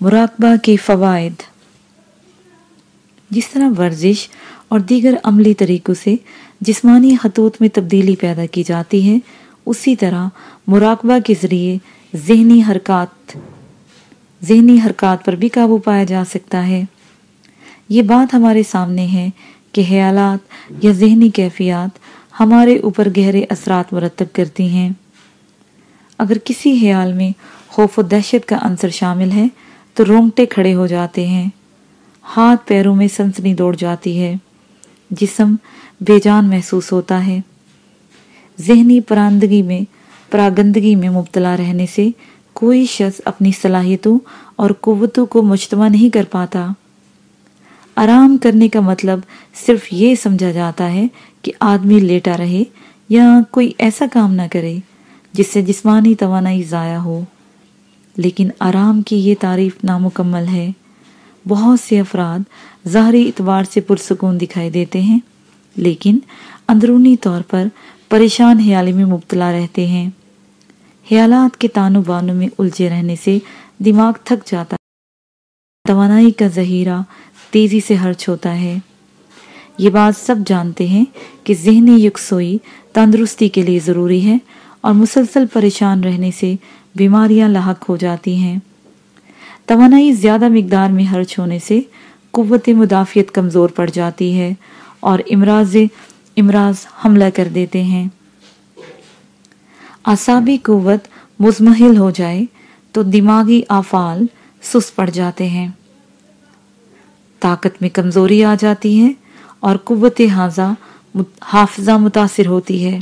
مراقبہ کے فوائد۔ جس طرح ورزش اور دیگر عملی طریقوں سے جسمانی خطوط میں تبدیلی پیدا کی جاتی ہے، اسی طرح مراقبہ کے ذریعے ذہنی حرکات ذہنی حرکات پر بھی قابو پایا جا سکتا ہے۔ یہ بات ہمارے سامنے ہے کہ خیالات یا ذہنی کیفیات ہمارے اوپر گہرے اثرات مرتب کرتی ہیں۔ اگر کسی خیال میں خوف و دہشت کا عنصر شامل ہے تو رونگٹے کھڑے ہو جاتے ہیں۔ ہاتھ پیروں میں سنسنی دوڑ جاتی ہے۔ جسم بے جان محسوس ہوتا ہے۔ ذہنی پراندگی میں، پراگندگی میں مبتلا رہنے سے کوئی شخص اپنی صلاحیتوں اور قوتوں کو مجتمع نہیں کر پاتا۔ آرام کرنے کا مطلب صرف یہ سمجھا جاتا ہے کہ آدمی لیٹا رہے یا کوئی ایسا کام نہ کرے جس سے جسمانی توانائی ضائع ہو۔ لیکن آرام کی یہ تعریف نامکمل ہے۔ بہت سے افراد ظاہری اعتبار سے پرسکون دکھائی دیتے ہیں، لیکن اندرونی طور پر پریشان خیالی میں مبتلا رہتے ہیں۔ خیالات کے تانو بانو میں الجھے رہنے سے دماغ تھک جاتا ہے۔ توانائی کا ذہیرہ تیزی سے ہرچ ہوتا ہے۔ یہ بات سب جانتے ہیں کہ ذہنی یکسوئی تندرستی کے لیے ضروری ہے اور مسلسل پریشان رہنے سے بیماریاں لاحق ہو جاتی ہیں۔ توانائی زیادہ مقدار میں ہرچ ہونے سے قوت مدافعت کمزور پڑ جاتی ہے اور امراض امراض حملہ کر دیتے ہیں۔ اعصابی قوت مزمحل ہو جائے تو دماغی آفال سس پڑ جاتے ہیں۔ طاقت میں کمزوری آ جاتی ہے اور قوت حافظہ متاثر ہوتی ہے۔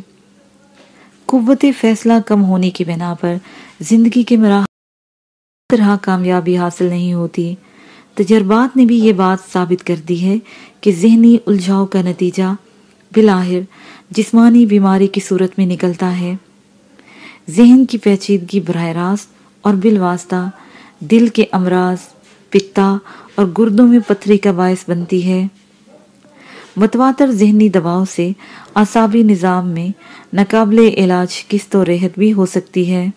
قوت فیصلہ کم ہونے کی بنا پر زندگی کے مراحل طرح کامیابی حاصل نہیں ہوتی۔ تجربات نے بھی یہ بات ثابت کر دی ہے کہ ذہنی الجھاؤ کا نتیجہ بلاہر جسمانی بیماری کی صورت میں نکلتا ہے۔ ذہن کی پیچیدگی براہ راست اور بالواسطہ دل کے امراض، پتا اور گردوں میں پتھری کا باعث بنتی ہے۔ متواتر ذہنی دباؤ سے اعصابی نظام میں ناقابل علاج و رحت بھی ہو سکتی ہے؟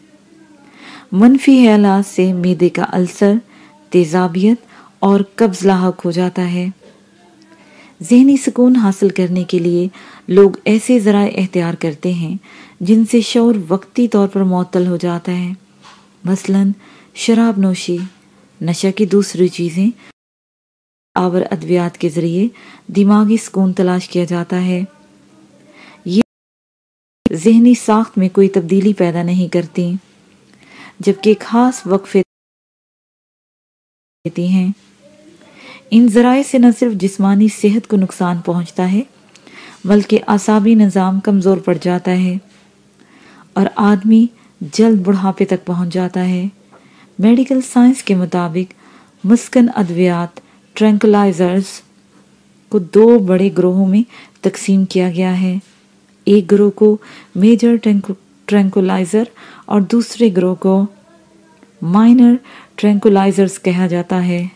منفی سے میدے کا السر، تیزابیت اور قبض لاحق ہو جاتا ہے۔ ذہنی سکون حاصل کرنے کے لیے لوگ ایسے ذرائع اختیار کرتے ہیں جن سے شعور وقتی طور پر معطل ہو جاتا ہے۔ مثلا، شراب نوشی، نشہ کی دوسری چیزیں آور ادویات کے ذریعے دماغی سکون تلاش کیا جاتا ہے۔ یہ ذہنی ساخت میں کوئی تبدیلی پیدا نہیں کرتی، جبکہ خاص وقفے دیتی ہیں۔ ان ذرائع سے نہ صرف جسمانی صحت کو نقصان پہنچتا ہے، بلکہ اعصابی نظام کمزور پڑ جاتا ہے اور آدمی جلد بڑھاپے تک پہنچ جاتا ہے۔ میڈیکل سائنس کے مطابق مسکن ادویات ٹرینکلائزرز کو دو بڑے گروہوں میں تقسیم کیا گیا ہے۔ ایک گروہ کو میجر ٹرینکولائزر اور دوسرے گروہ کو مائنر ٹرینکولائزرز کہا جاتا ہے۔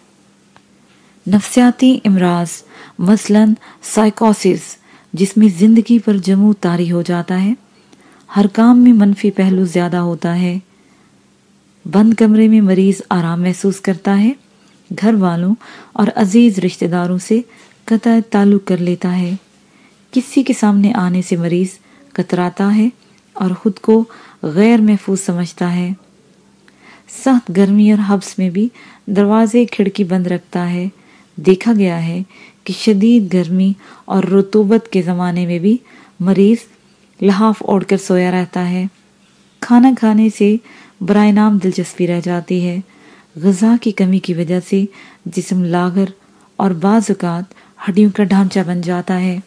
نفسیاتی امراض، مثلا سائیکوسس جس میں زندگی پر جموں تاری ہو جاتا ہے، ہر کام میں منفی پہلو زیادہ ہوتا ہے۔ بند کمرے میں مریض آرام محسوس کرتا ہے۔ گھر والوں اور عزیز رشتہ داروں سے قطع تعلق کر لیتا ہے۔ کسی کے سامنے آنے سے مریض کتراتا ہے اور خود کو غیر محفوظ سمجھتا ہے۔ سخت گرمی اور حبس میں بھی دروازے کھڑکی بند رکھتا ہے۔ دیکھا گیا ہے کہ شدید گرمی اور رتوبت کے زمانے میں بھی مریض لحاف اوڑھ کر سویا رہتا ہے۔ کھانا کھانے سے برائے نام دلچسپی رہ جاتی ہے۔ غذا کی کمی کی وجہ سے جسم لاغر اور بعض اوقات ہڈیوں کا ڈھانچہ بن جاتا ہے۔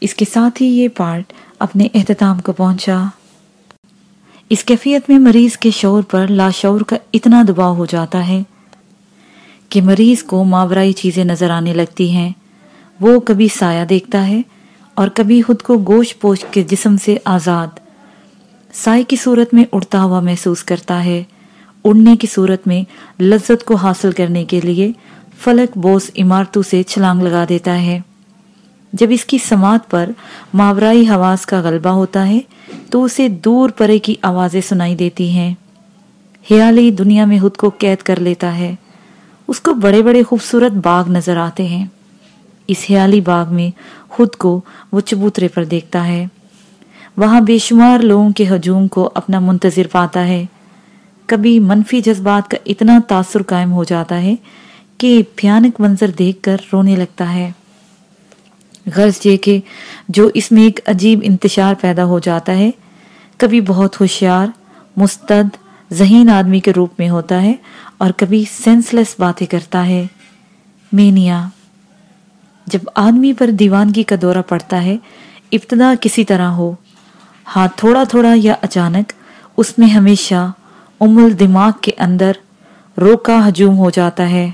اس کے ساتھ ہی یہ پارٹ اپنے اختتام کو پہنچا۔ اس کیفیت میں مریض کے شعور پر لاشعور کا اتنا دباؤ ہو جاتا ہے کہ مریض کو ماورائی چیزیں نظر آنے لگتی ہیں۔ وہ کبھی سایہ دیکھتا ہے اور کبھی خود کو گوشت پوش کے جسم سے آزاد، سائے کی صورت میں اڑتا ہوا محسوس کرتا ہے۔ اڑنے کی صورت میں لذت کو حاصل کرنے کے لیے فلک بوس عمارتوں سے چھلانگ لگا دیتا ہے۔ جب اس کی سماعت پر ماورائی حواس کا غلبہ ہوتا ہے، تو اسے دور پرے کی آوازیں سنائی دیتی ہیں۔ خیالی دنیا میں خود کو قید کر لیتا ہے۔ اس کو بڑے بڑے خوبصورت باغ نظر آتے ہیں۔ اس حیالی باغ میں خود کو وہ چبوترے پر دیکھتا ہے۔ وہاں بے شمار لوگوں کے ہجوم کو اپنا منتظر پاتا ہے۔ کبھی منفی جذبات کا اتنا تاثر قائم ہو جاتا ہے کہ بھیانک منظر دیکھ کر رونے لگتا ہے۔ غرض یہ کہ جو اس میں ایک عجیب انتشار پیدا ہو جاتا ہے، کبھی بہت ہوشیار، مستد، ذہین آدمی کے روپ میں ہوتا ہے اور کبھی سینس لیس باتیں کرتا ہے۔ مینیا، جب آدمی پر دیوانگی کا دورہ پڑتا ہے، ابتدا کسی طرح ہو ہاں تھوڑا تھوڑا یا اچانک، اس میں ہمیشہ امول دماغ کے اندر روکا ہجوم ہو جاتا ہے۔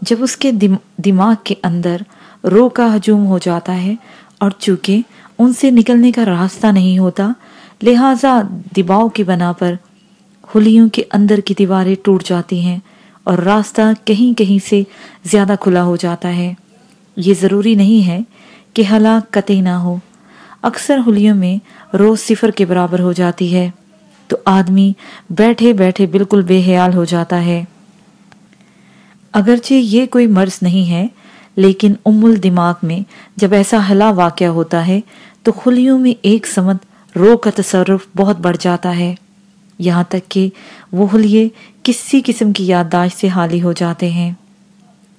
جب اس کے دماغ کے اندر رو کا ہجوم ہو جاتا ہے اور چونکہ ان سے نکلنے کا راستہ نہیں ہوتا، لہذا دباؤ کی بنا پر خلیوں کے اندر کی دیواریں ٹوٹ جاتی ہیں اور راستہ کہیں کہیں سے زیادہ کھلا ہو جاتا ہے۔ یہ ضروری نہیں ہے کہ ہلاک قطع نہ ہو، اکثر حلیوں میں روز صفر کے برابر ہو جاتی ہے۔ تو آدمی بیٹھے بیٹھے بالکل بے حیال ہو جاتا ہے۔ اگرچہ یہ کوئی مرض نہیں ہے، لیکن ام الدماغ میں جب ایسا ہلا واقعہ ہوتا ہے، تو خلیوں میں ایک سمت رو کا تصرف بہت بڑھ جاتا ہے۔ یہاں تک کہ وہ حلیے کسی قسم کی یادداشت سے حالی ہو جاتے ہیں۔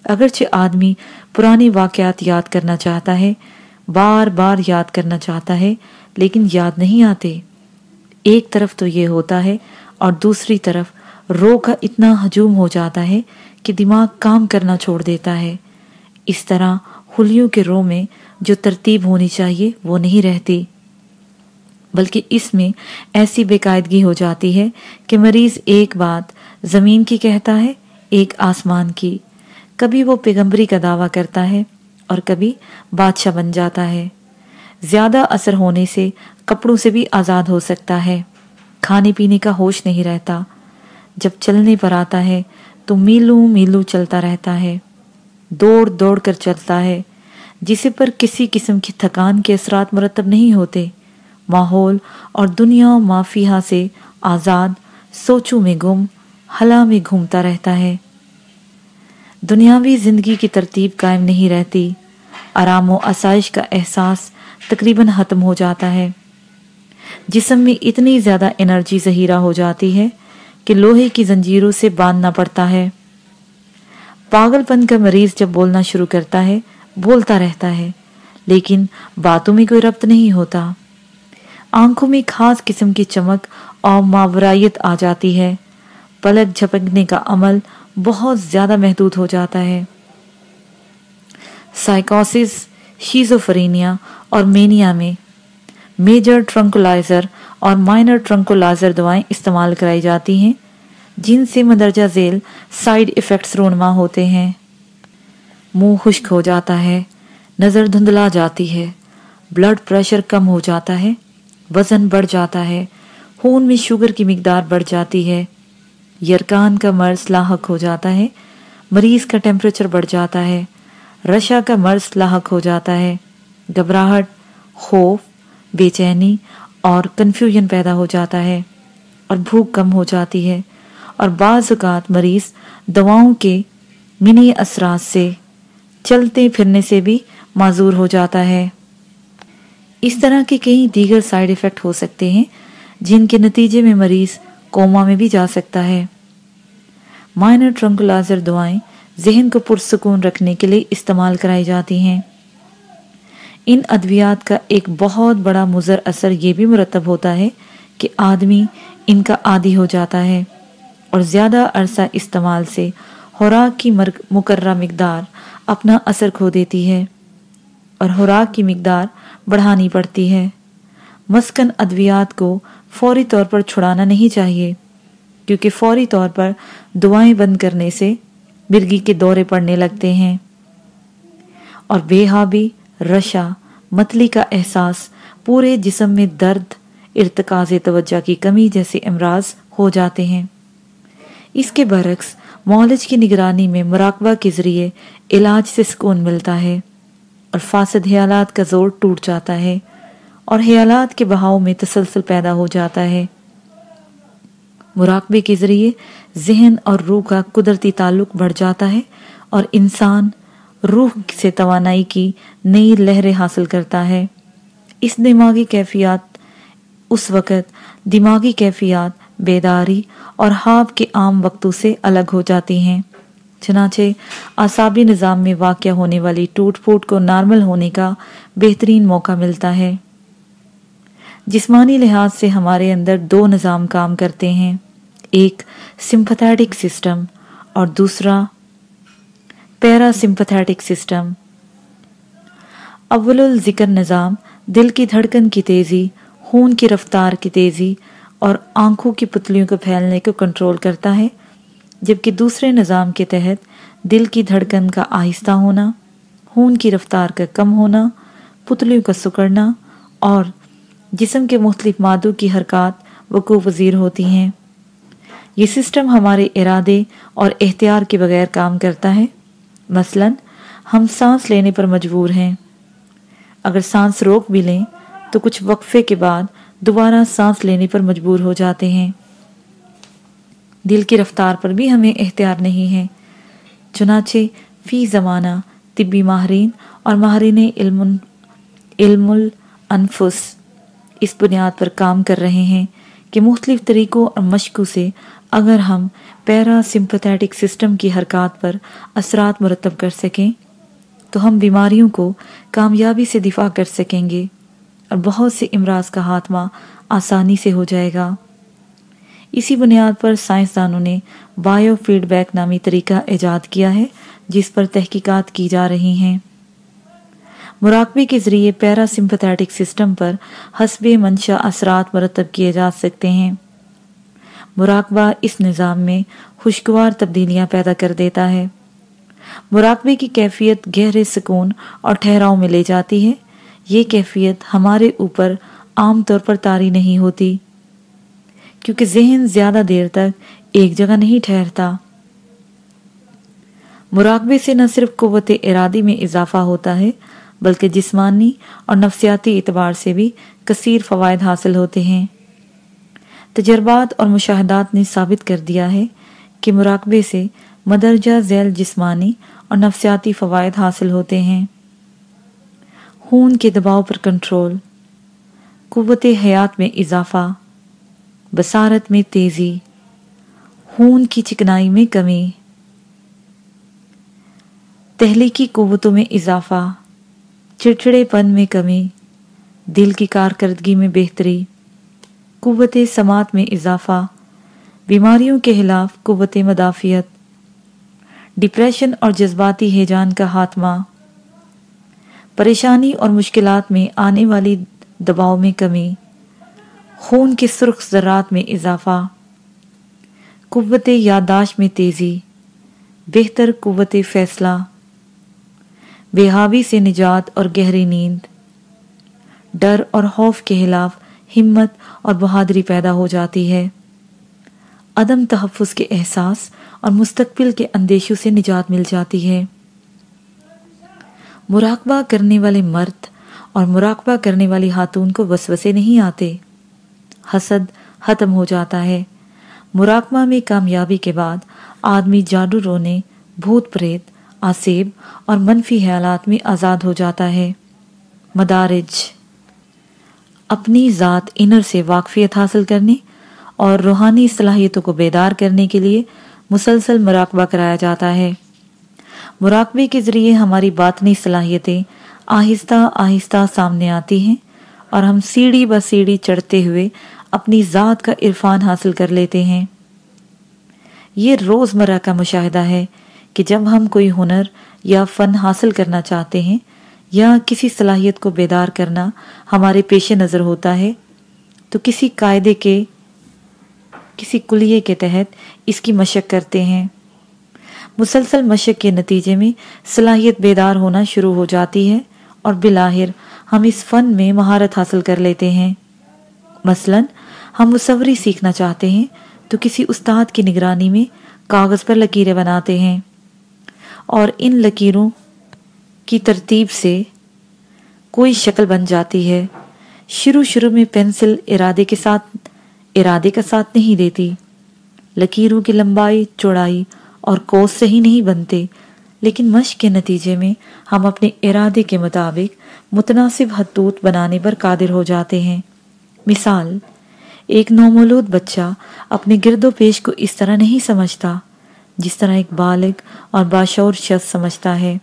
اگرچہ آدمی پرانی واقعات یاد کرنا چاہتا ہے، بار بار یاد کرنا چاہتا ہے، لیکن یاد نہیں آتے۔ ایک طرف تو یہ ہوتا ہے اور دوسری طرف رو کا اتنا ہجوم ہو جاتا ہے کہ دماغ کام کرنا چھوڑ دیتا ہے۔ اس طرح خلیوں کے رو میں جو ترتیب ہونی چاہیے وہ نہیں رہتی۔ بلکہ اس میں ایسی بے قاعدگی ہو جاتی ہے کہ مریض ایک بات زمین کی کہتا ہے، ایک آسمان کی۔ کبھی وہ پیغمبری کا دعویٰ کرتا ہے اور کبھی بادشاہ بن جاتا ہے۔ زیادہ اثر ہونے سے کپڑوں سے بھی آزاد ہو سکتا ہے۔ کھانے پینے کا ہوش نہیں رہتا۔ جب چلنے پر آتا ہے تو میلوں میلوں چلتا رہتا ہے۔ دوڑ دوڑ کر چلتا ہے۔ جسے پر کسی قسم کی تھکان کے اثرات مرتب نہیں ہوتے۔ ماحول اور دنیا مافیہ سے آزاد، سوچوں میں گم حلا میں گھومتا رہتا ہے۔ دنیاوی زندگی کی ترتیب قائم نہیں رہتی۔ آرام و آسائش کا احساس تقریباً ختم ہو جاتا ہے۔ جسم میں اتنی زیادہ انرجی ہو جاتی ہے کہ لوہے کی زنجیروں سے باندھنا پڑتا ہے۔ پاگل پن کا مریض جب بولنا شروع کرتا ہے، بولتا رہتا ہے، لیکن باتوں میں کوئی ربط نہیں ہوتا۔ آنکھوں میں خاص قسم کی چمک اور ماورائیت آ جاتی ہے۔ پلک جھپکنے کا عمل بہت زیادہ محدود ہو جاتا ہے۔ سائیکوسس، شیزوفرینیا اور مینیا میں میجر ٹرنکولائزر اور مائنر ٹرنکولائزر دوائیں استعمال کرائی جاتی ہیں، جن سے مدرجہ ذیل سائیڈ ایفیکٹس رونما ہوتے ہیں۔ منہ خشک ہو جاتا ہے، نظر دھندلا جاتی ہے، بلڈ پریشر کم ہو جاتا ہے، وزن بڑھ جاتا ہے، خون میں شوگر کی مقدار بڑھ جاتی ہے، یرکان کا مرض لاحق ہو جاتا ہے، مریض کا ٹیمپریچر بڑھ جاتا ہے رشا کا مرض لاحق ہو جاتا ہے، گھبراہٹ، خوف بے چینی اور کنفیوژن پیدا ہو جاتا ہے اور بھوک کم ہو جاتی ہے اور بعض اوقات مریض دواؤں کے منی اثرات سے چلتے پھرنے سے بھی معذور ہو جاتا ہے۔ اس طرح کے کئی دیگر سائیڈ ایفیکٹ ہو سکتے ہیں جن کے نتیجے میں مریض کوما میں بھی جا سکتا ہے۔ مائنر ٹرنکلازر دوائیں ذہن کو پرسکون رکھنے کے لیے استعمال کرائی جاتی ہیں۔ ان ادویات کا ایک بہت بڑا مضر اثر یہ بھی مرتب ہوتا ہے کہ آدمی ان کا عادی ہو جاتا ہے اور زیادہ عرصہ استعمال سے خوراک کی مقررہ مقدار اپنا اثر کھو دیتی ہے اور خوراک کی مقدار بڑھانی پڑتی ہے۔ مسکن ادویات کو فوری طور پر چھڑانا نہیں چاہیے، کیونکہ فوری طور پر دعائیں بند کرنے سے مرگی کے دورے پڑنے لگتے ہیں۔ اور بے حابی رشا، متلی کا احساس، پورے جسم میں درد، ارتکاز توجہ کی کمی جیسے امراض ہو جاتے ہیں۔ اس کے برعکس مولج کی نگرانی میں مراقبہ کے ذریعے علاج سے سکون ملتا ہے اور فاسد حیالات کا زور ٹوٹ جاتا ہے اور حیالات کے بہاؤ میں تسلسل پیدا ہو جاتا ہے۔ مراقبے کے ذریعے ذہن اور روح کا قدرتی تعلق بڑھ جاتا ہے اور انسان روح سے توانائی کی نئی لہریں حاصل کرتا ہے۔ اس دماغی کیفیات، اس وقت دماغی کیفیات بیداری اور خواب کے عام وقتوں سے الگ ہو جاتی ہیں۔ چنانچہ اعصابی نظام میں واقع ہونے والی ٹوٹ پھوٹ کو نارمل ہونے کا بہترین موقع ملتا ہے۔ جسمانی لحاظ سے ہمارے اندر دو نظام کام کرتے ہیں۔ ایک سمپتھیٹک سسٹم اور دوسرا پیرا سمپتھیٹک سسٹم اول الذکر نظام دل کی دھڑکن کی تیزی، خون کی رفتار کی تیزی اور آنکھوں کی پتلیوں کو پھیلنے کو کنٹرول کرتا ہے، جبکہ دوسرے نظام کے تحت دل کی دھڑکن کا آہستہ ہونا، خون کی رفتار کا کم ہونا، پتلیوں کا سکڑنا اور جسم کے مختلف مادوں کی حرکات وقوع وزیر ہوتی ہیں۔ یہ سسٹم ہمارے ارادے اور احتیار کے بغیر کام کرتا ہے۔ مثلا، ہم سانس لینے پر مجبور ہیں۔ اگر سانس روک بھی لیں، تو کچھ وقفے کے بعد دوبارہ سانس لینے پر مجبور ہو جاتے ہیں۔ دل کی رفتار پر بھی ہمیں اختیار نہیں ہے۔ چنانچہ، فی زمانہ، طبی ماہرین اور ماہرین علم علم الانفس اس بنیاد پر کام کر رہے ہیں کہ مختلف طریقوں اور مشقوں سے اگر ہم پیرا سمپتھیٹک سسٹم کی حرکات پر اثرات مرتب کر سکیں، تو ہم بیماریوں کو کامیابی سے دفاع کر سکیں گے اور بہت سے امراض کا خاتمہ آسانی سے ہو جائے گا۔ اسی بنیاد پر سائنسدانوں نے بایو فیڈ بیک نامی طریقہ ایجاد کیا ہے، جس پر تحقیقات کی جا رہی ہیں۔ مراقبے کے ذریعے پیرا سمپتھیٹک سسٹم پر حسب منشا اثرات مرتب کیے جا سکتے ہیں۔ مراقبہ اس نظام میں خوشگوار تبدیلیاں پیدا کر دیتا ہے۔ مراقبے کی کیفیت گہرے سکون اور ٹھہراؤ میں لے جاتی ہے۔ یہ کیفیت ہمارے اوپر عام طور پر تاری نہیں ہوتی، کیونکہ ذہن زیادہ دیر تک ایک جگہ نہیں ٹھہرتا۔ مراقبے سے نہ صرف قوت ارادی میں اضافہ ہوتا ہے، بلکہ جسمانی اور نفسیاتی اعتبار سے بھی کثیر فوائد حاصل ہوتے ہیں۔ تجربات اور مشاہدات نے ثابت کر دیا ہے کہ مراقبے سے مدرجہ ذیل جسمانی اور نفسیاتی فوائد حاصل ہوتے ہیں۔ خون کے دباؤ پر کنٹرول، قوت حیات میں اضافہ، بصارت میں تیزی، خون کی چکنائی میں کمی تحلیقی قوتوں میں اضافہ چڑچڑے پن میں کمی، دل کی کارکردگی میں بہتری۔ قوت سماعت میں اضافہ، بیماریوں کے خلاف قوت مدافعت ڈپریشن اور جذباتی ہیجان کا خاتمہ، پریشانی اور مشکلات میں آنے والی دباؤ میں کمی، خون کے سرخ ذرات میں اضافہ، قوت یادداشت میں تیزی، بہتر قوت فیصلہ بے حاوی سے نجات اور گہری نیند، ڈر اور خوف کے خلاف ہمت اور بہادری پیدا ہو جاتی ہے۔ عدم تحفظ کے احساس اور مستقبل کے اندیشوں سے نجات مل جاتی ہے۔ مراقبہ کرنے والے مرد اور مراقبہ کرنے والی خاتون کو وسوسے نہیں آتے۔ حسد ختم ہو جاتا ہے۔ مراقبہ میں کامیابی کے بعد آدمی جادو، رونے، بھوت پریت، آسیب اور منفی خیالات میں آزاد ہو جاتا ہے۔ مدارج اپنی ذات انر سے واقفیت حاصل کرنے اور روحانی صلاحیتوں کو بیدار کرنے کے لیے مسلسل مراقبہ کرایا جاتا ہے۔ مراقبے کے ذریعے ہماری باطنی صلاحیتیں آہستہ آہستہ سامنے آتی ہیں اور ہم سیڑھی ب سیڑھی چڑھتے ہوئے اپنی ذات کا عرفان حاصل کر لیتے ہیں۔ یہ روز مرہ کا مشاہدہ ہے کہ جب ہم کوئی ہنر یا فن حاصل کرنا چاہتے ہیں یا کسی صلاحیت کو بیدار کرنا ہمارے پیش نظر ہوتا ہے، تو کسی قاعدے کے، کسی کلیے کے تحت اس کی مشق کرتے ہیں۔ مسلسل مشق کے نتیجے میں صلاحیت بیدار ہونا شروع ہو جاتی ہے اور بلاہر ہم اس فن میں مہارت حاصل کر لیتے ہیں۔ مثلا ہم مصوری سیکھنا چاہتے ہیں تو کسی استاد کی نگرانی میں کاغذ پر لکیریں بناتے ہیں اور ان لکیروں کی ترتیب سے کوئی شکل بن جاتی ہے۔ شروع شروع میں پینسل ارادے کے ساتھ، ارادے کا ساتھ نہیں دیتی۔ لکیروں کی لمبائی، چوڑائی اور کوس سے ہی نہیں بنتے۔ لیکن مشق کے نتیجے میں ہم اپنے ارادے کے مطابق متناسب حدود بنانے پر قادر ہو جاتے ہیں۔ مثال، ایک نومولود بچہ اپنے گرد و پیش کو اس طرح نہیں سمجھتا، جس طرح ایک بالغ اور باشور شخص سمجھتا ہے۔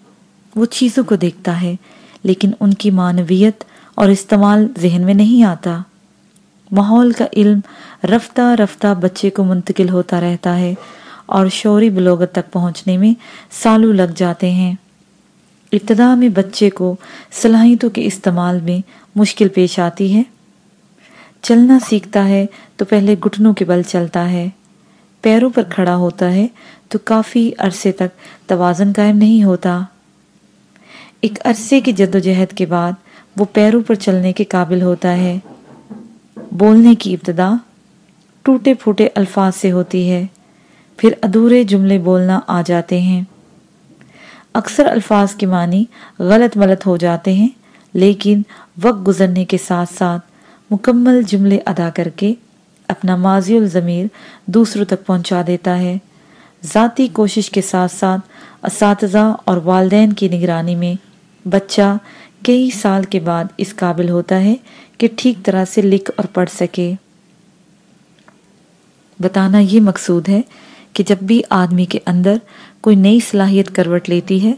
وہ چیزوں کو دیکھتا ہے، لیکن ان کی معنویت اور استعمال ذہن میں نہیں آتا۔ ماحول کا علم رفتہ رفتہ بچے کو منتقل ہوتا رہتا ہے اور شعوری بلوغت تک پہنچنے میں سالوں لگ جاتے ہیں۔ ابتدا میں بچے کو صلاحیتوں کے استعمال میں مشکل پیش آتی ہے۔ چلنا سیکھتا ہے تو پہلے گھٹنوں کے بل چلتا ہے۔ پیروں پر کھڑا ہوتا ہے تو کافی عرصے تک توازن قائم نہیں ہوتا۔ ایک عرصے کی جد و جہد کے بعد وہ پیروں پر چلنے کے قابل ہوتا ہے۔ بولنے کی ابتدا ٹوٹے پھوٹے الفاظ سے ہوتی ہے، پھر ادھورے جملے بولنا آ جاتے ہیں۔ اکثر الفاظ کے معنی غلط ملت ہو جاتے ہیں، لیکن وقت گزرنے کے ساتھ ساتھ مکمل جملے ادا کر کے اپنا ماضی الضمیر دوسروں تک پہنچا دیتا ہے۔ ذاتی کوشش کے ساتھ ساتھ اساتذہ اور والدین کی نگرانی میں بچہ کئی سال کے بعد اس قابل ہوتا ہے کہ ٹھیک طرح سے لکھ اور پڑھ سکے۔ بتانا یہ مقصود ہے کہ جب بھی آدمی کے اندر کوئی نئی صلاحیت کروٹ لیتی ہے،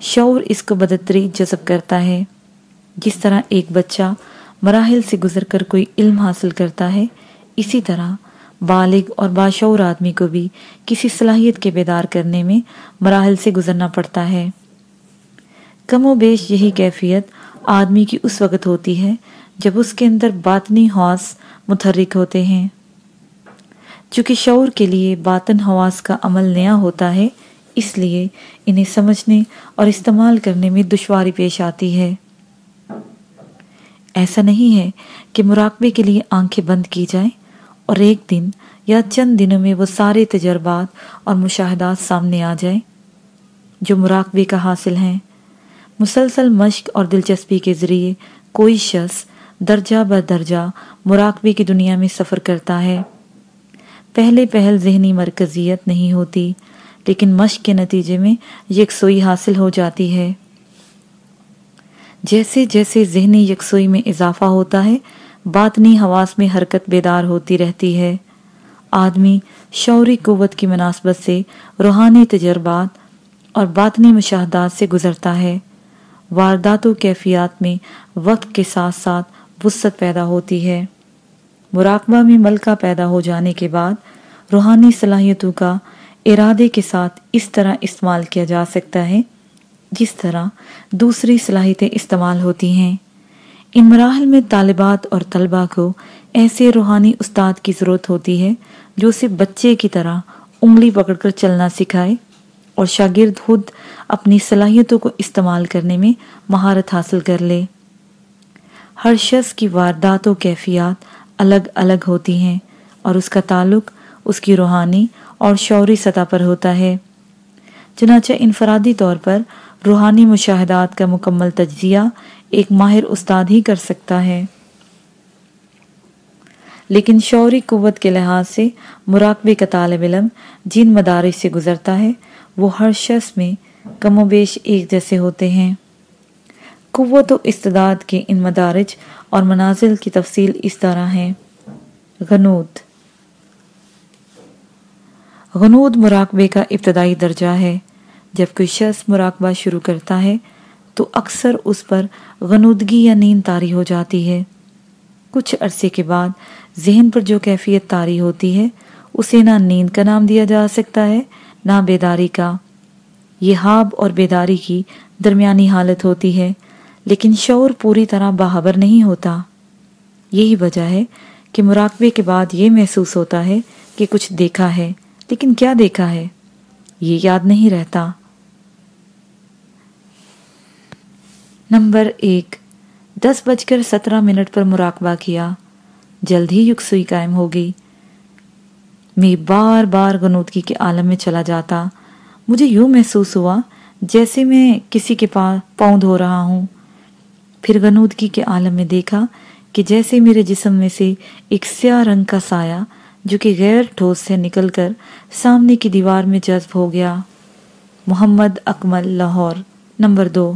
شعور اس کو بدتری جذب کرتا ہے۔ جس طرح ایک بچہ مراحل سے گزر کر کوئی علم حاصل کرتا ہے، اسی طرح بالغ اور باشعور آدمی کو بھی کسی صلاحیت کے بیدار کرنے میں مراحل سے گزرنا پڑتا ہے۔ کم و بیش یہی کیفیت آدمی کی اس وقت ہوتی ہے جب اس کے اندر باطنی حواس متحرک ہوتے ہیں۔ چونکہ شعور کے لیے باطن حواس کا عمل نیا ہوتا ہے، اس لیے انہیں سمجھنے اور استعمال کرنے میں دشواری پیش آتی ہے۔ ایسا نہیں ہے کہ مراقبے کے لیے آنکھیں بند کی جائیں اور ایک دن یا چند دنوں میں وہ سارے تجربات اور مشاہدات سامنے آ جائیں جو مراقبے کا حاصل ہیں۔ مسلسل مشق اور دلچسپی کے ذریعے کوئی شخص درجہ بدرجہ مراقبے کی دنیا میں سفر کرتا ہے۔ پہلے پہل ذہنی مرکزیت نہیں ہوتی، لیکن مشق کے نتیجے میں یکسوئی حاصل ہو جاتی ہے۔ جیسے جیسے ذہنی یکسوئی میں اضافہ ہوتا ہے، باطنی حواس میں حرکت بیدار ہوتی رہتی ہے۔ آدمی شعوری قوت کی مناسبت سے روحانی تجربات اور باطنی مشاہدات سے گزرتا ہے۔ واردات و کیفیات میں وقت کے ساتھ ساتھ وسط پیدا ہوتی ہے۔ مراقبہ میں ملکہ پیدا ہو جانے کے بعد روحانی صلاحیتوں کا ارادے کے ساتھ اس طرح استعمال کیا جا سکتا ہے، جس طرح دوسری صلاحیتیں استعمال ہوتی ہیں۔ ان مراحل میں طالبات اور طلبہ کو ایسے روحانی استاد کی ضرورت ہوتی ہے جو اسے بچے کی طرح انگلی پکڑ کر چلنا سکھائے اور شاگرد خود اپنی صلاحیتوں کو استعمال کرنے میں مہارت حاصل کر لے۔ ہر شخص کی واردات و کیفیات الگ الگ ہوتی ہیں اور اس کا تعلق اس کی روحانی اور شعوری سطح پر ہوتا ہے۔ چنانچہ انفرادی طور پر روحانی مشاہدات کا مکمل تجزیہ ایک ماہر استاد ہی کر سکتا ہے۔ لیکن شعوری قوت کے لحاظ سے مراقبے کا طالب علم جن مدارس سے گزرتا ہے، وہ ہر شخص میں کم و بیش ایک جیسے ہوتے ہیں۔ قوت و استداد کے ان مدارج اور منازل کی تفصیل اس طرح ہے غنود۔ غنود مراقبے کا ابتدائی درجہ ہے۔ جب کوئی شخص مراقبہ شروع کرتا ہے، تو اکثر اس پر غنودگی یا نیند تاری ہو جاتی ہے۔ کچھ عرصے کے بعد ذہن پر جو کیفیت تاری ہوتی ہے، اسے نہ نیند کا نام دیا جا سکتا ہے، نہ بیداری کا۔ یہ ہاب اور بیداری کی درمیانی حالت ہوتی ہے، لیکن شعور پوری طرح باہبر نہیں ہوتا۔ یہی وجہ ہے کہ مراقبے کے بعد یہ محسوس ہوتا ہے کہ کچھ دیکھا ہے، لیکن کیا دیکھا ہے؟ یہ یاد نہیں رہتا۔ نمبر ایک، دس بج کر سترہ منٹ پر مراقبہ کیا۔ جلد ہی یکسوئی قائم ہوگی۔ میں بار بار گنودگی کے عالم میں چلا جاتا۔ مجھے یوں محسوس ہوا جیسے میں کسی کے پاس پاؤں دھو رہا ہوں۔ پھر غنودگی کے عالم میں دیکھا کہ جیسے میرے جسم میں سے ایک سیاہ رنگ کا سایہ جو کہ غیر ٹھوس سے نکل کر سامنے کی دیوار میں جذب ہو گیا۔ محمد اکمل لاہور، نمبر دو۔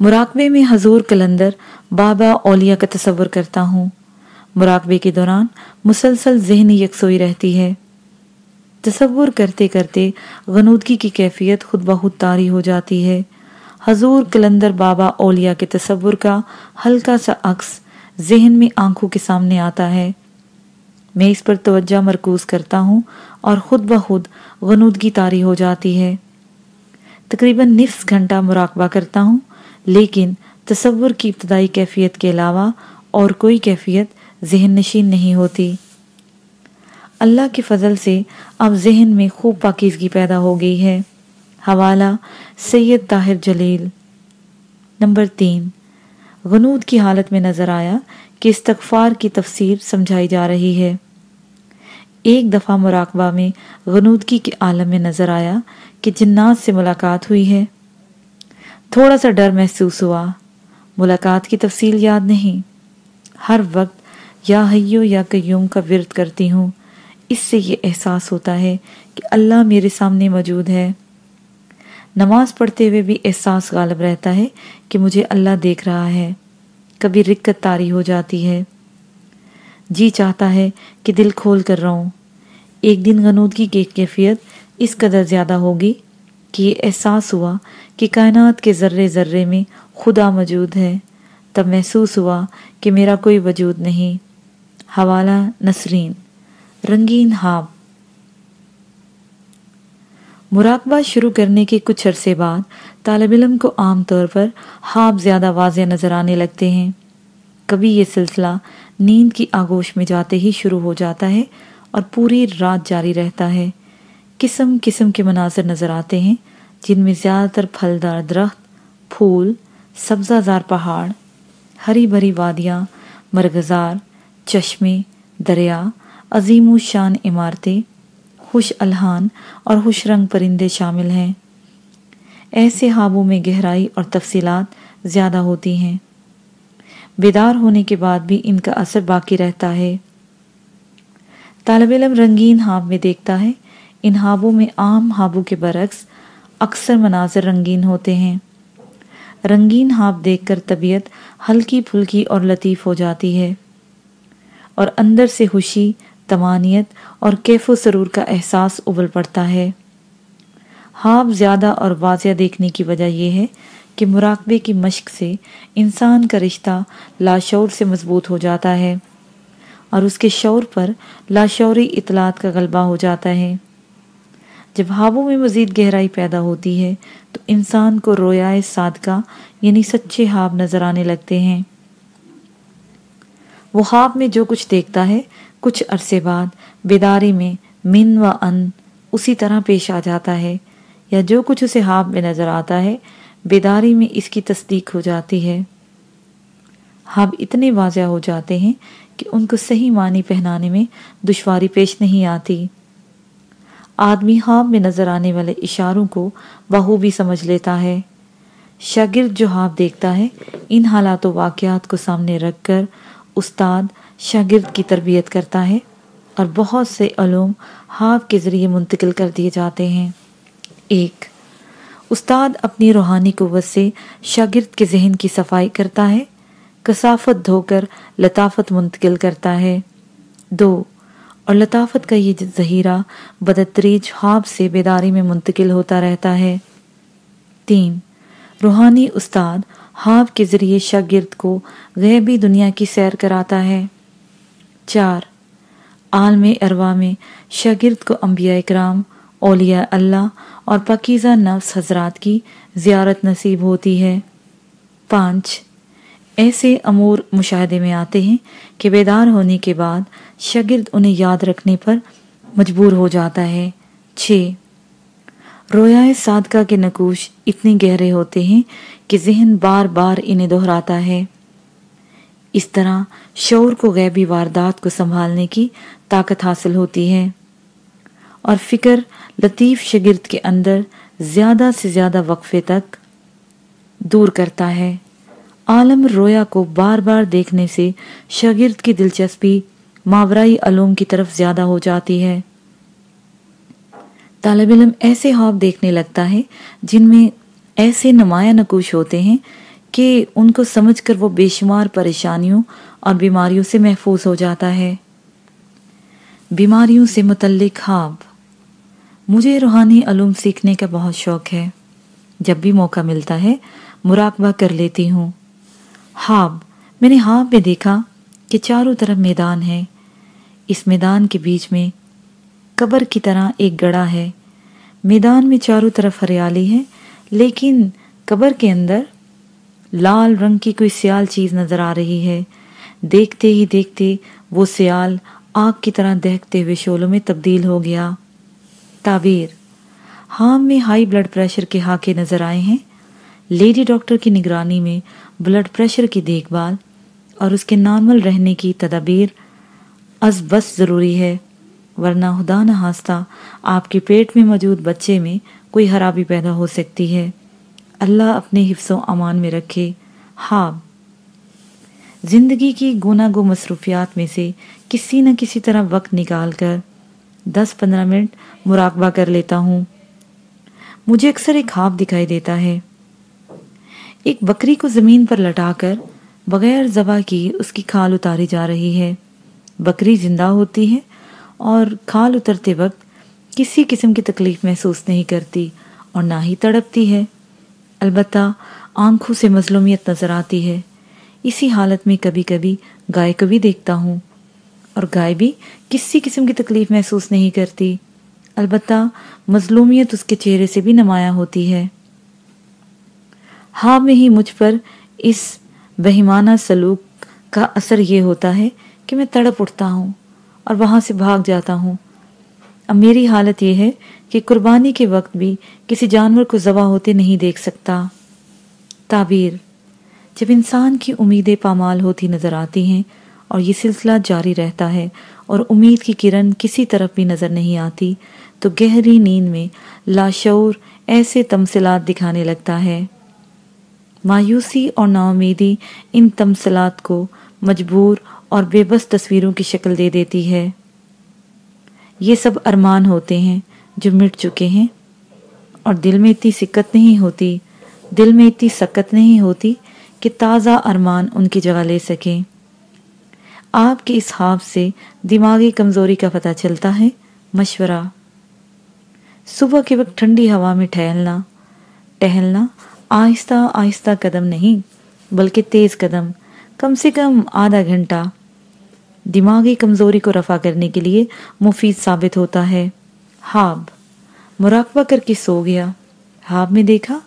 مراقبے میں حضور کلندر بابا اولیاء کا تصور کرتا ہوں۔ مراقبے کے دوران مسلسل ذہنی یکسوئی رہتی ہے۔ تصور کرتے کرتے غنودگی کی کیفیت خود بہت تاری ہو جاتی ہے۔ حضور کلندر بابا اولیاء کے تصور کا ہلکا سا عکس ذہن میں آنکھوں کے سامنے آتا ہے۔ میں اس پر توجہ مرکوز کرتا ہوں اور خود بخود غنودگی تاری ہو جاتی ہے۔ تقریباً نصف گھنٹہ مراقبہ کرتا ہوں، لیکن تصور کی ابتدائی کیفیت کے علاوہ اور کوئی کیفیت ذہن نشین نہیں ہوتی۔ اللہ کے فضل سے اب ذہن میں خوب پاکیزگی پیدا ہو گئی ہے۔ حوالہ، سید طاہر جلیل۔ نمبر تین، غنود کی حالت میں نظر آیا کہ استغفار کی تفسیر سمجھائی جا رہی ہے۔ ایک دفعہ مراقبہ میں غنودگی کے عالم میں نظر آیا کہ جنات سے ملاقات ہوئی ہے۔ تھوڑا سا ڈر محسوس ہوا۔ ملاقات کی تفصیل یاد نہیں۔ ہر وقت یا حیو یا قیوم کا ورد کرتی ہوں۔ اس سے یہ احساس ہوتا ہے کہ اللہ میرے سامنے موجود ہے۔ نماز پڑھتے ہوئے بھی احساس غالب رہتا ہے کہ مجھے اللہ دیکھ رہا ہے۔ کبھی رکت تاری ہو جاتی ہے۔ جی چاہتا ہے کہ دل کھول کر رہوں۔ ایک دن غنودگی کی کیفیت اس قدر زیادہ ہوگی کہ یہ احساس ہوا کہ کائنات کے ذرے ذرے میں خدا موجود ہے۔ تب محسوس ہوا کہ میرا کوئی وجود نہیں۔ حوالہ نسرین۔ رنگین ہاب مراقبہ شروع کرنے کے کچھ عرصے بعد طالب علم کو عام طور پر خواب زیادہ واضح نظر آنے لگتے ہیں۔ کبھی یہ سلسلہ نیند کی آگوش میں جاتے ہی شروع ہو جاتا ہے اور پوری رات جاری رہتا ہے۔ قسم قسم کے مناظر نظر آتے ہیں، جن میں زیادہ تر پھلدار درخت، پھول سبزہ زار پہاڑ، ہری بھری وادیاں، مرغزار، چشمے، دریا عظیم و شان عمارتیں، خوش الہان اور خوش رنگ پرندے شامل ہیں۔ ایسے خوابوں میں گہرائی اور تفصیلات زیادہ ہوتی ہیں۔ بیدار ہونے کے بعد بھی ان کا اثر باقی رہتا ہے۔ طالب علم رنگین خواب میں دیکھتا ہے۔ ان خوابوں میں عام خوابوں کے برعکس اکثر مناظر رنگین ہوتے ہیں۔ رنگین خواب دیکھ کر طبیعت ہلکی پھلکی اور لطیف ہو جاتی ہے اور اندر سے خوشی تمانیت اور کیف و سرور کا احساس ابل پڑتا ہے۔ خواب زیادہ اور واضح دیکھنے کی وجہ یہ ہے کہ مراقبے کی مشق سے انسان کا رشتہ لاشعور سے مضبوط ہو جاتا ہے اور اس کے شعور پر لاشعوری اطلاعات کا غلبہ ہو جاتا ہے۔ جب خوابوں میں مزید گہرائی پیدا ہوتی ہے تو انسان کو رویائے صادقہ یعنی سچے خواب نظر آنے لگتے ہیں۔ وہ خواب میں جو کچھ دیکھتا ہے، کچھ عرصے بعد بیداری میں من و ان اسی طرح پیش آ جاتا ہے، یا جو کچھ اسے خواب میں نظر آتا ہے، بیداری میں اس کی تصدیق ہو جاتی ہے۔ خواب اتنے واضح ہو جاتے ہیں کہ ان کو صحیح معنی پہنانے میں دشواری پیش نہیں آتی۔ آدمی خواب میں نظر آنے والے اشاروں کو بہو بھی سمجھ لیتا ہے۔ شاگرد جو خواب دیکھتا ہے، ان حالات و واقعات کو سامنے رکھ کر استاد شاگرد کی تربیت کرتا ہے اور بہت سے علوم خواب کے ذریعے منتقل کر دیے جاتے ہیں۔ ایک، استاد اپنی روحانی قوت سے شاگرد کے ذہن کی صفائی کرتا ہے، کثافت دھو کر لطافت منتقل کرتا ہے۔ دو، اور لطافت کا یہ ذہیرہ بدتریج خواب سے بیداری میں منتقل ہوتا رہتا ہے۔ تین، روحانی استاد خواب کے ذریعے شاگرد کو غیبی دنیا کی سیر کراتا ہے۔ چار، عالم اروا میں شاگرد کو انبیاء اکرام، اولیاء اللہ اور نفس حضرات کی زیارت نصیب ہوتی ہے۔ پانچ، ایسے امور مشاہدے میں آتے ہیں کہ بیدار ہونے کے بعد شاگرد انہیں یاد رکھنے پر مجبور ہو جاتا ہے۔ چھ، رویائے صادقہ کے نقوش اتنے گہرے ہوتے ہیں کہ ذہن بار بار انہیں دہراتا ہے۔ اس طرح شعور کو غیبی واردات کو سنبھالنے کی طاقت حاصل ہوتی ہے۔ اور فکر لطیف شگرد کے اندر زیادہ سے زیادہ وقفے تک دور کرتا ہے۔ عالم رویا کو بار بار دیکھنے سے شاگرد کی دلچسپی ماورائی علوم کی طرف زیادہ ہو جاتی ہے۔ طالب علم ایسے خواب دیکھنے لگتا ہے جن میں ایسے نمایاں نقوش ہوتے ہیں کہ ان کو سمجھ کر وہ بے شمار پریشانیوں اور بیماریوں سے محفوظ ہو جاتا ہے۔ بیماریوں سے متعلق خواب۔ مجھے روحانی علوم سیکھنے کا بہت شوق ہے۔ جب بھی موقع ملتا ہے، مراقبہ کر لیتی ہوں۔ خواب۔ میں نے خواب میں دیکھا کہ چاروں طرف میدان ہے۔ اس میدان کے بیچ میں قبر کی طرح ایک گڑا ہے۔ میدان میں چاروں طرف ہریالی ہے۔ لیکن قبر کے اندر لال رنگ کی کوئی سیال چیز نظر آ رہی ہے۔ دیکھتے ہی دیکھتے وہ سیال آگ کی طرح دہتے ہوئے شولوں میں تبدیل ہو گیا۔ تعبیر ہام میں ہائی بلڈ پریشر کے ہاکے نظر آئے ہیں۔ لیڈی ڈاکٹر کی نگرانی میں بلڈ پریشر کی دیکھ بھال اور اس کے نارمل رہنے کی تدابیر از بس ضروری ہے، ورنہ خدا نہ ہاستہ آپ کے پیٹ میں موجود بچے میں کوئی خرابی پیدا ہو سکتی ہے۔ اللہ اپنے حفظ و امان میں رکھے۔ ہاب زندگی کی گونا گو مصروفیات میں سے کسی نہ کسی طرح وقت نکال کر دس پندرہ منٹ مراقبہ کر لیتا ہوں۔ مجھے اکثر ایک خواب دکھائی دیتا ہے۔ ایک بکری کو زمین پر لٹا کر بغیر زبا کی اس کی کھال اتاری جا رہی ہے۔ بکری زندہ ہوتی ہے اور کھال اترتے وقت کسی قسم کی تکلیف محسوس نہیں کرتی اور نہ ہی تڑپتی ہے۔ البتہ آنکھوں سے مظلومیت نظر آتی ہے۔ اسی حالت میں کبھی کبھی گائے کو بھی دیکھتا ہوں اور گائے بھی کسی قسم کی تکلیف محسوس نہیں کرتی۔ البتہ مظلومیت اس کے چہرے سے بھی نمایاں ہوتی ہے۔ ہاں میں ہی مجھ پر اس بہیمانہ سلوک کا اثر یہ ہوتا ہے کہ میں تڑپ اٹھتا ہوں اور وہاں سے بھاگ جاتا ہوں۔ اب میری حالت یہ ہے کہ قربانی کے وقت بھی کسی جانور کو ذبح ہوتے نہیں دیکھ سکتا۔ تعبیر جب انسان کی امیدیں پامال ہوتی نظر آتی ہیں اور یہ سلسلہ جاری رہتا ہے اور امید کی کرن کسی طرف بھی نظر نہیں آتی، تو گہری نیند میں لاشعور ایسے تمثلات دکھانے لگتا ہے۔ مایوسی اور نا امیدی ان تمثلات کو مجبور اور بے بس تصویروں کی شکل دے دیتی ہے۔ یہ سب ارمان ہوتے ہیں جو مٹ چکے ہیں۔ اور دل میں اتنی سکت نہیں ہوتی، دل میں اتنی سکت نہیں ہوتی کہ تازہ ارمان ان کی جگہ لے سکیں آپ کے اس خواب سے دماغی کمزوری کا پتہ چلتا ہے، مشورہ۔ صبح کے وقت ٹھنڈی ہوا میں ٹہلنا ٹہلنا آہستہ آہستہ قدم نہیں، بلکہ تیز قدم، کم سے کم آدھا گھنٹہ۔ دماغی کمزوری کو رفع کرنے کے لیے مفید ثابت ہوتا ہے۔ ہاب۔ مراقبہ کر کے سو گیا۔ ہاب میں دیکھا،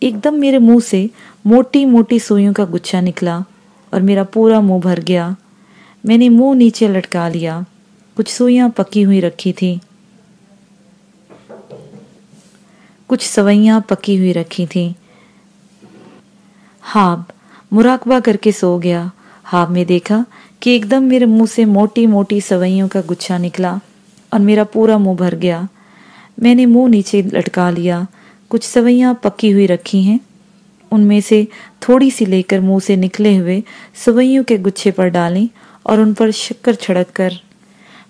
ایک دم میرے منہ سے موٹی موٹی سوئیوں کا گچھا نکلا اور میرا پورا منہ بھر گیا۔ میں نے منہ نیچے لٹکا لیا۔ کچھ سوئیاں پکی ہوئی رکھی تھی۔ کچھ سوئیاں پکی ہوئی رکھی تھی ہاب۔ مراقبہ کر کے سو گیا۔ ہاب میں دیکھا کہ ایک دم میرے منہ سے موٹی موٹی سوئیوں کا گچھا نکلا اور میرا پورا منہ بھر گیا۔ میں نے منہ نیچے لٹکا لیا۔ کچھ سوئیاں پکی ہوئی رکھی ہیں۔ ان میں سے تھوڑی سی لے کر منہ سے نکلے ہوئے سوئیوں کے گچھے پر ڈالیں اور ان پر شکر چھڑک کر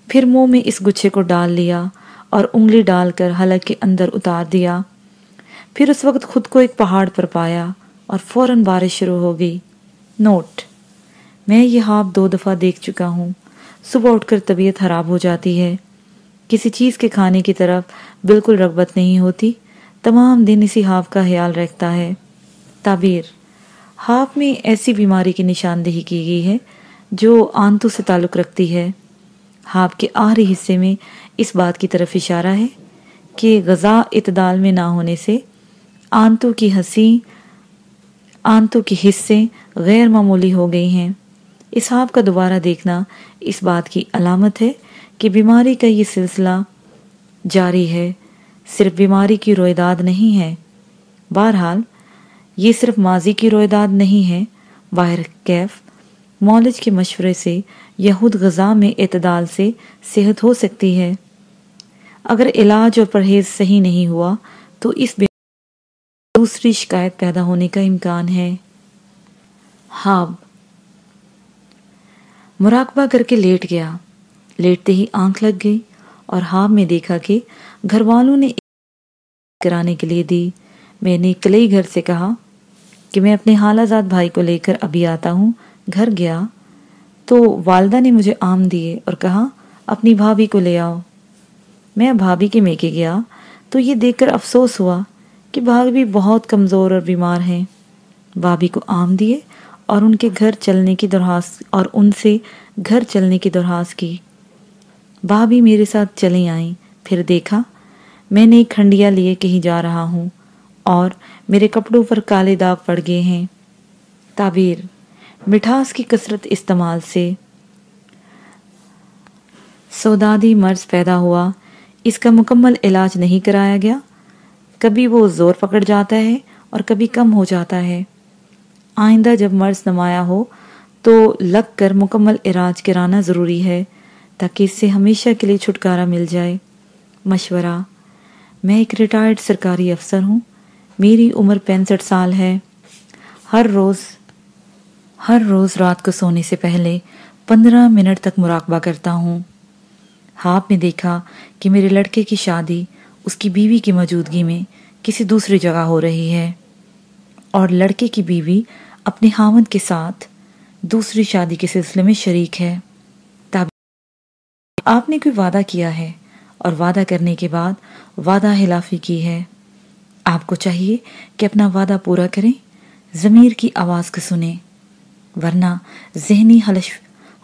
پھر منہ میں اس گچھے کو ڈال لیا اور انگلی ڈال کر حلق کے اندر اتار دیا۔ پھر اس وقت خود کو ایک پہاڑ پر پایا اور فوراً بارش شروع ہو گئی۔ نوٹ میں یہ خواب دو دفعہ دیکھ چکا ہوں۔ صبح اٹھ کر طبیعت خراب ہو جاتی ہے۔ کسی چیز کے کھانے کی طرف بالکل رغبت نہیں ہوتی۔ تمام دن اسی ہاف کا خیال رکھتا ہے۔ تعبیر ہاف میں ایسی بیماری کی نشاندہی کی گئی ہے جو آنتوں سے تعلق رکھتی ہے۔ ہاف کے آخری حصے میں اس بات کی طرف اشارہ ہے کہ غذا اعتدال میں نہ ہونے سے آنتوں کی ہنسی آنتوں کے حصے غیر معمولی ہو گئی ہیں۔ اس کا دوبارہ دیکھنا اس بات کی علامت ہے کہ بیماری کا یہ سلسلہ جاری ہے، صرف بیماری کی رویداد نہیں ہے۔ بہرحال، یہ صرف ماضی کی رویداد نہیں ہے۔ باہر کیف، مولج کے مشورے سے یہود غذا میں اعتدال سے صحت ہو سکتی ہے۔ اگر علاج اور پرہیز صحیح نہیں ہوا، تو اس دوسری شکایت پیدا ہونے کا امکان ہے۔ ہاب مراقبہ کر کے لیٹ گیا۔ لیٹتے ہی آنکھ لگ گئی اور ہاں میں دیکھا کہ گھر والوں نے کرانے کے لیے دی۔ میں نے کلئی گھر سے کہا کہ میں اپنے حالہ زاد بھائی کو لے کر ابھی آتا ہوں۔ گھر گیا تو والدہ نے مجھے آم دیے اور کہا، اپنی بھابھی کو لے آؤ۔ میں بھابھی کے میکے گیا تو یہ دیکھ کر افسوس ہوا کہ بھابھی بہت کمزور اور بیمار ہیں۔ بھابھی کو آم دیے اور ان کے گھر چلنے کی درخواست اور ان سے گھر چلنے کی درخواست کی۔ بھابھی میرے ساتھ چلیں آئیں۔ پھر دیکھا، میں نے کھنڈیا لیے کہیں جا رہا ہوں اور میرے کپڑوں پر کالے داغ پڑ گئے ہیں۔ تعبیر مٹھاس کی کثرت استعمال سے۔ سودادی مرض پیدا ہوا۔ اس کا مکمل علاج نہیں کرایا گیا۔ کبھی وہ زور پکڑ جاتا ہے اور کبھی کم ہو جاتا ہے۔ آئندہ جب مرض نمایاں ہو تو لگ کر مکمل علاج کرانا ضروری ہے تاکہ اس سے ہمیشہ کے لیے چھٹکارا مل جائے۔ مشورہ، میں ایک ریٹائرڈ سرکاری افسر ہوں۔ میری عمر پینسٹھ سال ہے۔ ہر روز ہر روز رات کو سونے سے پہلے پندرہ منٹ تک مراقبہ کرتا ہوں۔ ہاں، ہاپ میں دیکھا کہ میرے لڑکے کی شادی، اس کی بیوی کی موجودگی میں کسی دوسری جگہ ہو رہی ہے۔ اور لڑکے کی بیوی اپنے ہامد کے ساتھ دوسری شادی کے سلسلے میں شریک ہے۔ آپ نے کوئی وعدہ کیا ہے؟ اور وعدہ کرنے کے بعد وعدہ حلافی کی ہے۔ آپ کو چاہیے کہ اپنا وعدہ پورا کریں، ضمیر کی آواز کو سنیں، ورنہ ذہنی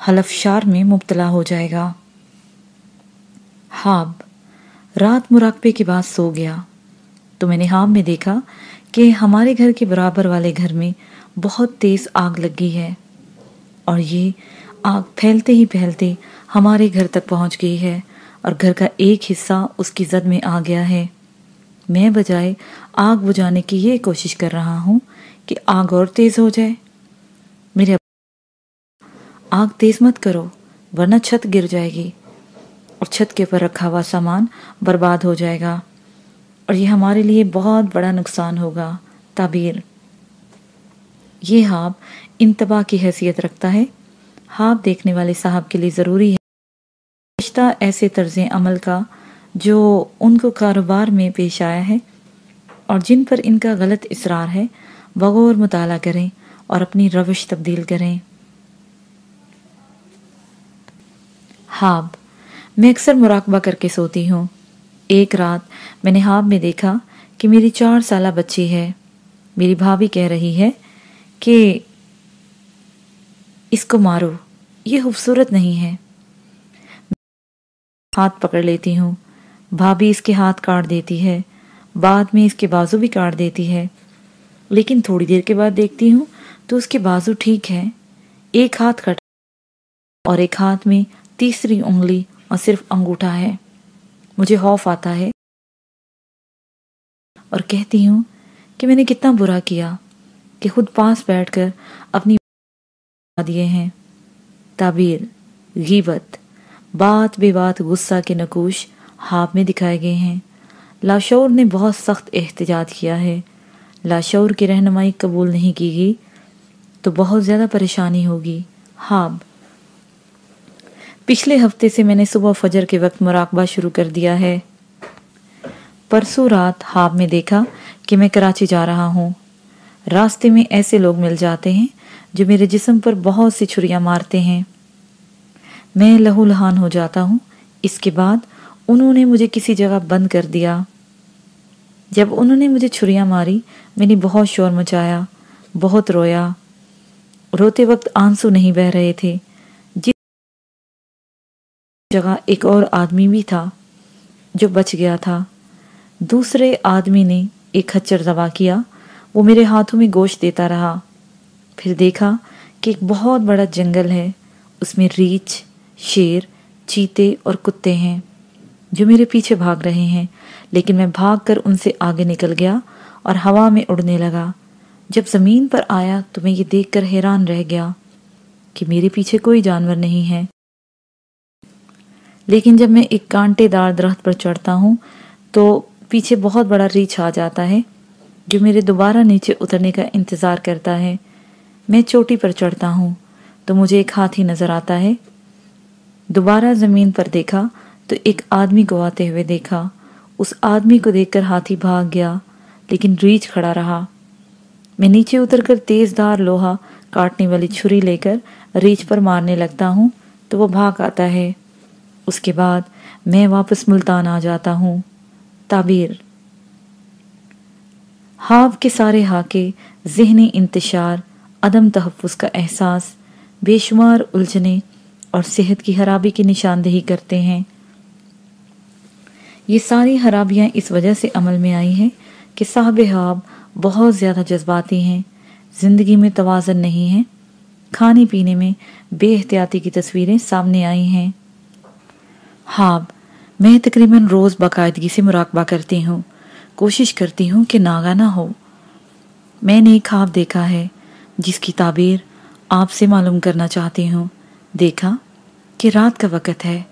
حلف شار میں مبتلا ہو جائے گا۔ ہاب رات مراقبے کے بعد سو گیا۔ تو میں نے ہاب میں دیکھا کہ ہمارے گھر کے برابر والے گھر میں بہت تیز آگ لگی ہے اور یہ آگ پھیلتے ہی پھیلتے ہمارے گھر تک پہنچ گئی ہے اور گھر کا ایک حصہ اس کی زد میں آ گیا ہے۔ میں بجائے آگ بجھانے کی یہ کوشش کر رہا ہوں کہ آگ اور تیز ہو جائے۔ میرے آگ تیز مت کرو، ورنہ چھت گر جائے گی اور چھت کے پر رکھا ہوا سامان برباد ہو جائے گا۔ اور یہ ہمارے لیے بہت بڑا نقصان ہوگا۔ تعبیر۔ یہ ہاب انتباہ کی حیثیت رکھتا ہے۔ ہاب دیکھنے والے صاحب کے لیے ضروری ہے۔ رشتہ ایسے طرز عمل کا جو ان کو کاروبار میں پیش آیا ہے اور جن پر ان کا غلط اصرار ہے، بغور مطالعہ کریں اور اپنی روش تبدیل کریں۔ ہاب میں اکثر مراقبہ کر کے سوتی ہوں۔ ایک رات میں نے ہاب میں دیکھا کہ میری چار سالہ بچی ہے۔ میری بھابھی کہہ رہی ہے کہ اس کو مارو، یہ خوبصورت نہیں ہے۔ ہاتھ پکڑ لیتی ہوں۔ بھابھی اس کے ہاتھ کاٹ دیتی ہے، بعد میں اس کے بازو بھی کاٹ دیتی ہے۔ لیکن تھوڑی دیر کے بعد دیکھتی ہوں تو اس کے بازو ٹھیک ہے ایک ہاتھ کٹ اور ایک ہاتھ میں تیسری انگلی اور صرف انگوٹھا ہے۔ مجھے خوف آتا ہے۔ اور کہتی ہوں کہ میں نے کتنا برا کیا کہ خود پاس بیٹھ کر اپنی دیے ہیں۔ تعبیر، غیبت، بات بے بات غصہ کے نکوش ہاپ میں دکھائے گئے ہیں۔ لاشور نے بہت سخت احتجاج کیا ہے۔ لاشور کی رہنمائی قبول نہیں کی گئی تو بہت زیادہ پریشانی ہوگی۔ ہاب پچھلے ہفتے سے میں نے صبح فجر کے وقت مراقبہ شروع کر دیا ہے۔ پرسوں رات ہاب میں دیکھا کہ میں کراچی جا رہا ہوں۔ راستے میں ایسے لوگ مل جاتے ہیں جو میرے جسم پر بہت سی چھریاں مارتے ہیں۔ میں لہو لہان ہو جاتا ہوں۔ اس کے بعد انہوں نے مجھے کسی جگہ بند کر دیا۔ جب انہوں نے مجھے چھریاں ماری، میں نے بہت شور مچایا، بہت رویا۔ روتے وقت آنسو نہیں بہ رہے تھے۔ جگہ ایک اور آدمی بھی تھا جو بچ گیا تھا۔ دوسرے آدمی نے ایک کھچر دبا کیا۔ وہ میرے ہاتھوں میں گوشت دیتا رہا۔ پھر دیکھا کہ ایک بہت بڑا جنگل ہے۔ اس میں ریچھ، شیر، چیتے اور کتے ہیں جو میرے پیچھے بھاگ رہے ہیں۔ لیکن میں بھاگ کر ان سے آگے نکل گیا اور ہوا میں اڑنے لگا۔ جب زمین پر آیا تو میں یہ دیکھ کر حیران رہ گیا کہ میرے پیچھے کوئی جانور نہیں ہے۔ لیکن جب میں ایک کانٹے دار درخت پر چڑھتا ہوں تو پیچھے بہت بڑا ریچھ آ جاتا ہے جو میرے دوبارہ نیچے اترنے کا انتظار کرتا ہے۔ میں چوٹی پر چڑھتا ہوں تو مجھے ایک ہاتھی نظر آتا ہے۔ دوبارہ زمین پر دیکھا تو ایک آدمی کو آتے ہوئے دیکھا۔ اس آدمی کو دیکھ کر ہاتھی بھاگ گیا، لیکن ریچھ کھڑا رہا۔ میں نیچے اتر کر تیز دار لوہا کاٹنے والی چھری لے کر ریچھ پر مارنے لگتا ہوں تو وہ بھاگ آتا ہے۔ اس کے بعد میں واپس ملتان آ جاتا ہوں۔ تعبیر۔ ہاو کے سارے ہاکے ذہنی انتشار، عدم تحفظ کا احساس، بے شمار الجھنے اور صحت کی خرابی کی نشاندہی کرتے ہیں۔ یہ ساری خرابیاں اس وجہ سے عمل میں آئی ہیں کہ صاحب حاب بہت زیادہ جذباتی ہیں، زندگی میں توازن نہیں ہے کھانے پینے میں بے احتیاطی کی تصویریں سامنے آئی ہیں۔ ہاب میں تقریباً روز باقاعدگی سے مراقبہ کرتی ہوں۔ کوشش کرتی ہوں کہ ناگا نہ ہو۔ میں نے ایک خواب دیکھا ہے، جس کی تعبیر آپ سے معلوم کرنا چاہتی ہوں۔ دیکھا کہ رات کا وقت ہے۔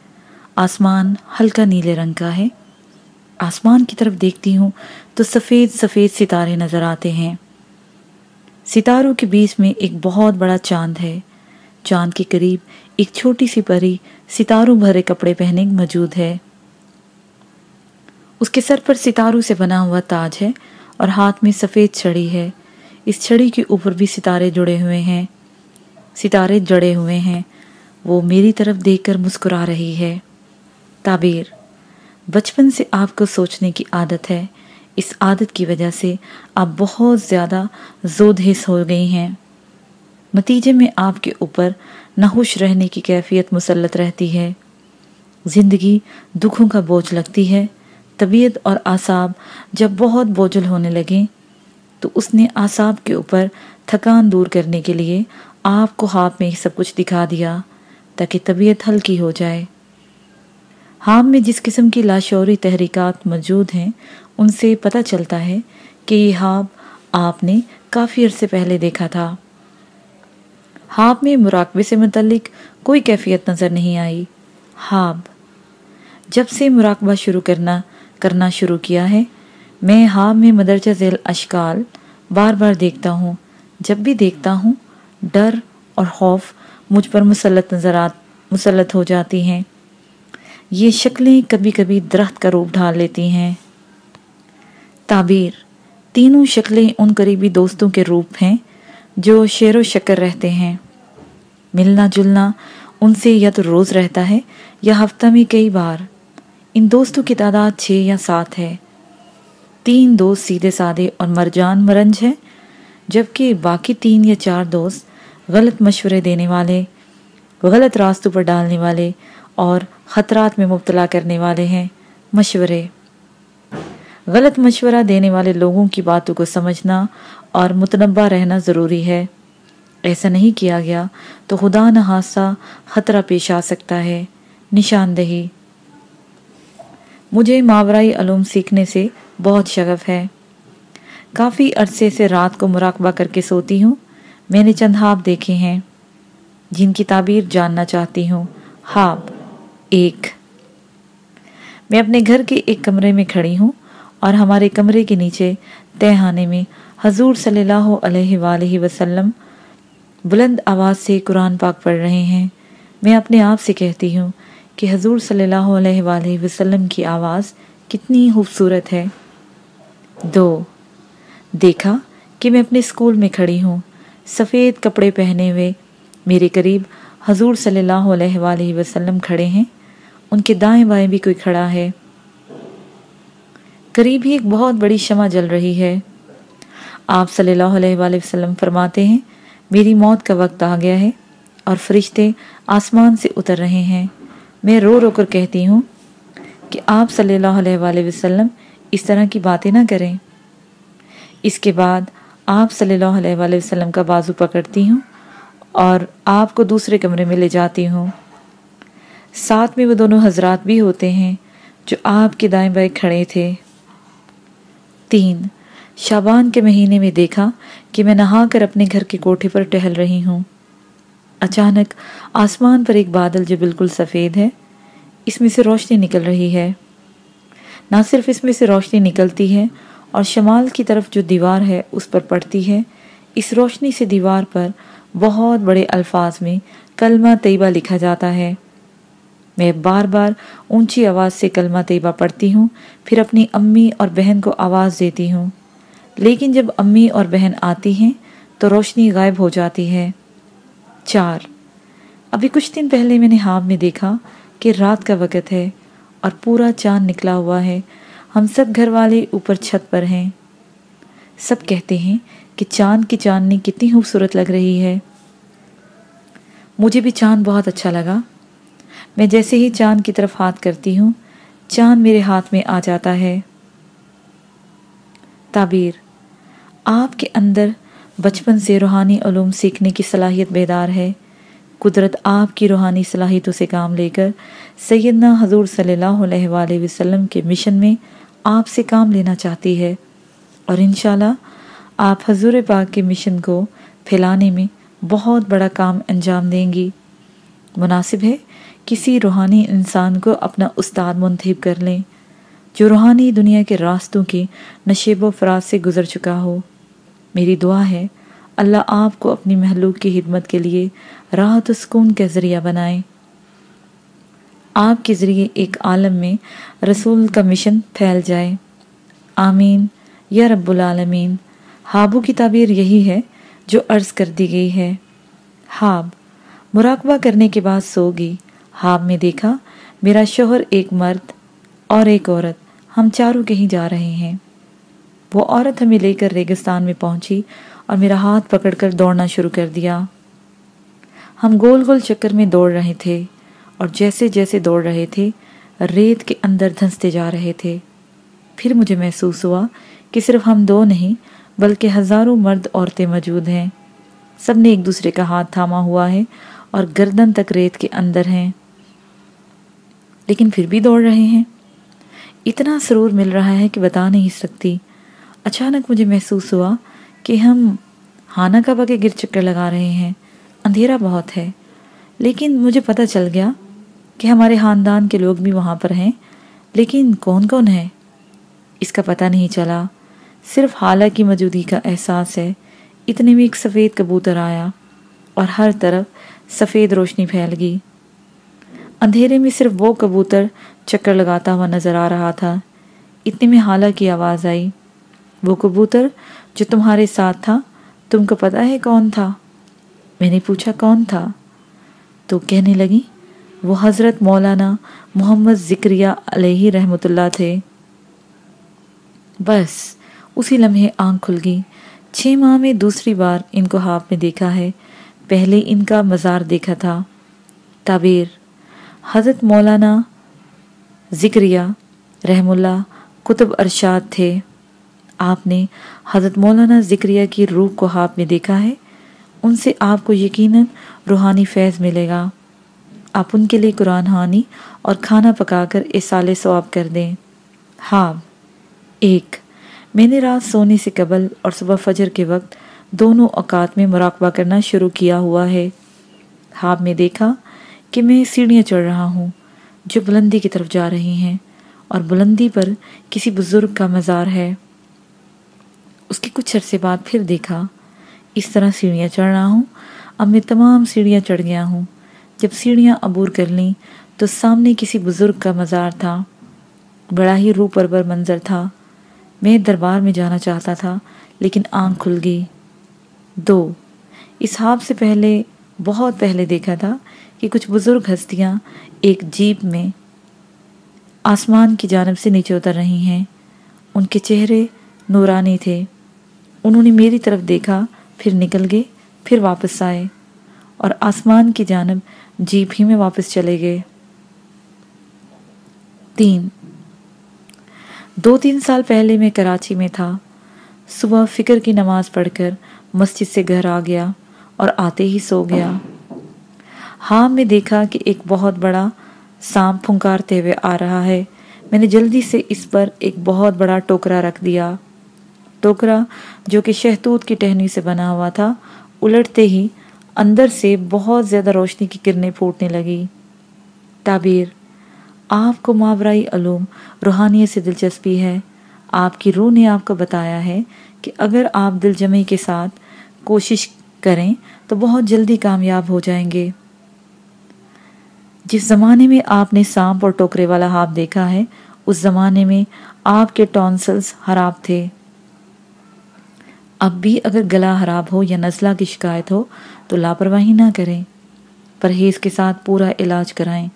آسمان ہلکا نیلے رنگ کا ہے۔ آسمان کی طرف دیکھتی ہوں تو سفید سفید ستارے نظر آتے ہیں۔ ستاروں کے بیچ میں ایک بہت بڑا چاند ہے۔ چاند کے قریب ایک چھوٹی سی پری ستاروں بھرے کپڑے پہنے موجود ہے۔ اس کے سر پر ستاروں سے بنا ہوا تاج ہے اور ہاتھ میں سفید چھڑی ہے۔ اس چھڑی کے اوپر بھی ستارے جڑے ہوئے ہیں۔ ستارے جڑے ہوئے ہیں۔ وہ میری طرف دیکھ کر مسکرا رہی ہے۔ تعبیر بچپن سے آپ کو سوچنے کی عادت ہے۔ اس عادت کی وجہ سے آپ بہت زیادہ زود حص ہو گئی ہیں۔ نتیجے میں آپ کے اوپر نہوش رہنے کی کیفیت مسلط رہتی ہے۔ زندگی دکھوں کا بوجھ لگتی ہے۔ طبیعت اور آساب جب بہت بوجھل ہونے لگیں، تو اس نے آساب کے اوپر تھکان دور کرنے کے لیے آپ کو خواب میں سب کچھ دکھا دیا تاکہ طبیعت ہلکی ہو جائے۔ ہام میں جس قسم کی لاشعوری تحریکات موجود ہیں، ان سے پتہ چلتا ہے کہ یہ ہاب آپ نے کافی عرصے پہلے دیکھا تھا۔ ہاب میں مراقبے سے متعلق کوئی کیفیت نظر نہیں آئی۔ ہاب جب سے مراقبہ شروع کرنا کرنا شروع کیا ہے، میں ہاب میں مدرجہ ذیل اشکال بار بار دیکھتا ہوں۔ جب بھی دیکھتا ہوں، ڈر اور خوف مجھ پر مسلط نظرات مسلط ہو جاتی ہیں۔ یہ شکلیں کبھی کبھی درخت کا روپ ڈھال لیتی ہیں۔ تعبیر۔ تینوں شکلیں ان قریبی دوستوں کے روپ ہیں جو شیر و شکر رہتے ہیں۔ ملنا جلنا ان سے یا تو روز رہتا ہے یا ہفتہ میں کئی بار۔ ان دوستوں کی تعداد چھ یا سات ہے۔ تین دوست سیدھے سادے اور مرجان مرنج ہیں، جبکہ باقی تین یا چار دوست غلط مشورے دینے والے، غلط راستوں پر ڈالنے والے اور خطرات میں مبتلا کرنے والے ہیں۔ مشورے۔ غلط مشورہ دینے والے لوگوں کی باتوں کو سمجھنا اور متنبع رہنا ضروری ہے۔ ایسا نہیں کیا گیا تو خدا نہ حادثہ خطرہ پیش آ سکتا ہے، نشاندہی۔ مجھے ماورائی علوم سیکھنے سے بہت شغف ہے۔ کافی عرصے سے رات کو مراقبہ کر کے سوتی ہوں۔ میں نے چند ہاب دیکھے ہیں، جن کی تعبیر جاننا چاہتی ہوں۔ ہاب ایک۔ میں اپنے گھر کے ایک کمرے میں کھڑی ہوں اور ہمارے کمرے کے نیچے تہانے میں حضور صلی اللہ علیہ وآلہ وسلم بلند آواز سے قرآن پاک پڑھ رہے ہیں۔ میں اپنے آپ سے کہتی ہوں کہ حضور صلی اللہ علیہ وآلہ وسلم کی آواز کتنی خوبصورت ہے۔ دو، دیکھا کہ میں اپنے اسکول میں کھڑی ہوں۔ سفید کپڑے پہنے ہوئے میرے قریب حضور صلی اللہ علیہ وآلہ وسلم کھڑے ہیں۔ ان کے دائیں بائیں بھی کوئی کھڑا ہے۔ قریب ہی ایک بہت بڑی شمع جل رہی ہے۔ آپ صلی اللہ علیہ وآلہ وسلم فرماتے ہیں میری موت کا وقت آ گیا ہے اور فرشتے آسمان سے اتر رہے ہیں۔ میں رو رو کر کہتی ہوں کہ آپ صلی اللہ علیہ وآلہ وسلم اس طرح کی باتیں نہ کریں۔ اس کے بعد آپ صلی اللہ علیہ وآلہ وسلم کا بازو پکڑتی ہوں اور آپ کو دوسرے کمرے میں لے جاتی ہوں۔ ساتھ میں وہ دونوں حضرات بھی ہوتے ہیں جو آپ کے دائیں بائیں کھڑے تھے۔ تین شابان کے مہینے میں دیکھا کہ میں نہا کر اپنے گھر کے کوٹھے پر ٹہل رہی ہوں۔ اچانک آسمان پر ایک بادل جو بالکل سفید ہے، اس میں سے روشنی نکل رہی ہے۔ نہ صرف اس میں سے روشنی نکلتی ہے اور شمال کی طرف جو دیوار ہے، اس پر پڑتی ہے۔ اس روشنی سے دیوار پر بہت بڑے الفاظ میں کلمہ طیبہ لکھا جاتا ہے۔ میں بار بار اونچی آواز سے کلمہ طیبہ پڑھتی ہوں، پھر اپنی امی اور بہن کو آواز دیتی ہوں۔ لیکن جب امی اور بہن آتی ہیں تو روشنی غائب ہو جاتی ہے۔ چار۔ ابھی کچھ دن پہلے میں نے ہاب میں دیکھا کہ رات کا وقت ہے اور پورا چاند نکلا ہوا ہے۔ ہم سب گھر والے اوپر چھت پر ہیں۔ سب کہتے ہیں کہ چاند کی چاندنی کتنی خوبصورت لگ رہی ہے۔ مجھے بھی چاند بہت اچھا لگا۔ میں جیسے ہی چاند کی طرف ہاتھ کرتی ہوں، چاند میرے ہاتھ میں آ جاتا ہے۔ تعبیر۔ آپ کے اندر بچپن سے روحانی علوم سیکھنے کی صلاحیت بیدار ہے۔ قدرت آپ کی روحانی صلاحیتوں سے کام لے کر سیدنا حضور صلی اللہ علیہ وآلہ وسلم کے مشن میں آپ سے کام لینا چاہتی ہے۔ اور انشاءاللہ آپ حضور پاک کے مشن کو پھیلانے میں بہت بڑا کام انجام دیں گی۔ مناسب ہے کسی روحانی انسان کو اپنا استاد منتخب کر لیں جو روحانی دنیا کے راستوں کی نشیب و فراز سے گزر چکا ہو۔ میری دعا ہے، اللہ آپ کو اپنی محلوق کی خدمت کے لیے راحت و سکون کا ذریعہ بنائے۔ آپ کے ذریعے ایک عالم میں رسول کا مشن پھیل جائے۔ آمین۔ یا رب العالمین، ہابو کی تعبیر یہی ہے جو عرض کر دی گئی ہے۔ ہاب، مراقبہ کرنے کے بعد سو گئی ہاب میں دیکھا، میرا شوہر ایک مرد اور ایک عورت، ہم چاروں کہیں جا رہے ہیں۔ وہ عورت ہمیں لے کر ریگستان میں پہنچی اور میرا ہاتھ پکڑ کر دوڑنا شروع کر دیا۔ ہم گول گول چکر میں دوڑ رہے تھے اور جیسے جیسے دوڑ رہے تھے، ریت کے اندر دھنستے جا رہے تھے۔ پھر مجھے محسوس ہوا کہ صرف ہم دو نہیں، بلکہ ہزاروں مرد عورتیں موجود ہیں۔ سب نے ایک دوسرے کا ہاتھ تھاما ہوا ہے اور گردن تک ریت کے اندر ہیں۔ لیکن پھر بھی دوڑ رہے ہیں۔ اتنا سرور مل رہا ہے کہ بتا نہیں سکتی۔ اچانک مجھے محسوس ہوا کہ ہم ہانہ کعبہ کے گر چکر لگا رہے ہیں۔ اندھیرا بہت ہے۔ لیکن مجھے پتہ چل گیا کہ ہمارے خاندان کے لوگ بھی وہاں پر ہیں۔ لیکن کون کون ہے؟ اس کا پتہ نہیں چلا۔ صرف حالہ کی موجودگی کا احساس ہے۔ اتنے میں ایک سفید کبوتر آیا اور ہر طرف سفید روشنی پھیل گئی۔ اندھیرے میں صرف وہ کبوتر چکر لگاتا ہوا نظر آ رہا تھا۔ اتنے میں حالہ کی آواز آئی۔ وہ کبوتر جو تمہارے ساتھ تھا، تم کو پتا ہے کون تھا؟ میں نے پوچھا، کون تھا؟ تو کہنے لگی، وہ حضرت مولانا محمد ذکریہ علیہ رحمۃ اللہ تھے۔ بس، اسی لمحے آنکھ کھل گئی۔ چھ ماہ میں دوسری بار ان کو ہاپ میں دیکھا ہے۔ پہلے ان کا مزار دیکھا تھا۔ تعبیر، حضرت مولانا ذکریہ رحم اللہ کتب ارشاد تھے۔ آپ نے حضرت مولانا ذکریہ کی روح کو ہاپ میں دیکھا ہے؟ ان سے آپ کو یقیناً روحانی فیض ملے گا۔ آپ ان کے لیے قرآن ہانی اور کھانا پکا کر اصال ثواب کر دیں۔ ہاں ایک، میں نے رات سونے سے قبل اور صبح فجر کے وقت دونوں اوقات میں مراقبہ کرنا شروع کیا ہوا ہے۔ ہاں میں دیکھا کہ میں سیڑھیاں چڑھ رہا ہوں جو بلندی کی طرف جا رہی ہیں اور بلندی پر کسی بزرگ کا مزار ہے۔ اس کے کچھ عرصے بعد پھر دیکھا، اس طرح سیڑھیاں چڑھ رہا ہوں۔ اب میں تمام سیڑھیاں چڑھ گیا ہوں۔ جب سیڑھیاں عبور کر لیں تو سامنے کسی بزرگ کا مزار تھا۔ بڑا ہی روح پربر منظر تھا۔ میں دربار میں جانا چاہتا تھا، لیکن آنکھ کھل گئی۔ دو اس حاب سے پہلے، بہت پہلے دیکھا تھا کہ کچھ بزرگ ہستیاں ایک جیپ میں آسمان کی جانب سے نیچے اتر رہی ہیں۔ ان کے چہرے نورانی تھے۔ انہوں نے میری طرف دیکھا، پھر نکل گئے، پھر واپس آئے اور آسمان کی جانب جیپ ہی میں واپس چلے گئے۔ تین۔ دو تین سال پہلے میں کراچی میں تھا۔ صبح فکر کی نماز پڑھ کر مسجد سے گھر آ گیا اور آتے ہی سو گیا۔ ہاں میں دیکھا کہ ایک بہت بڑا سام پھنکارتے ہوئے آ رہا ہے۔ میں نے جلدی سے اس پر ایک بہت بڑا ٹوکرا رکھ دیا۔ ٹوکرا جو کہ شہتوت کی ٹہنی سے بنا ہوا تھا، الٹتے ہی اندر سے بہت زیادہ روشنی کی کرنیں پھوٹنے لگی تعبیر آپ کو ماورائی علوم روحانیت سے دلچسپی ہے۔ آپ کی روح نے آپ کو بتایا ہے کہ اگر آپ دل جمعی کے ساتھ کوشش کریں تو بہت جلدی کامیاب ہو جائیں گے۔ جس زمانے میں آپ نے سانپ اور ٹوکرے والا ہاپ دیکھا ہے، اس زمانے میں آپ کے ٹونسلز خراب تھے۔ اب بھی اگر گلا خراب ہو یا نزلہ کی شکایت ہو تو لاپرواہی نہ کریں۔ پرہیز کے ساتھ پورا علاج کرائیں۔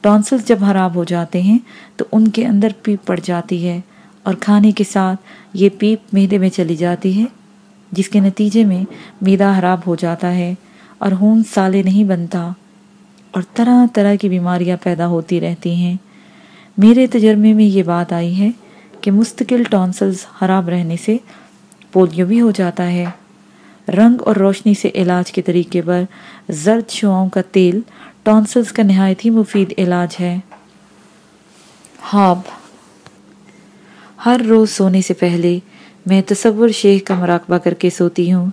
ٹونسلز جب خراب ہو جاتے ہیں تو ان کے اندر پیپ پڑ جاتی ہے اور کھانے کے ساتھ یہ پیپ میدے میں چلی جاتی ہے، جس کے نتیجے میں میدا خراب ہو جاتا ہے اور خون سالے نہیں بنتا اور طرح طرح کی بیماریاں پیدا ہوتی رہتی ہیں۔ میرے تجربے میں یہ بات آئی ہے کہ مستقل ٹونسلز خراب رہنے سے پولیو بھی ہو جاتا ہے۔ رنگ اور روشنی سے علاج کے طریقے پر زرد شعاؤں کا تیل ٹونسلز کا نہایت ہی مفید علاج ہے۔ ہاب۔ ہر روز سونے سے پہلے میں تصور شیخ کا مراقبہ کر کے سوتی ہوں۔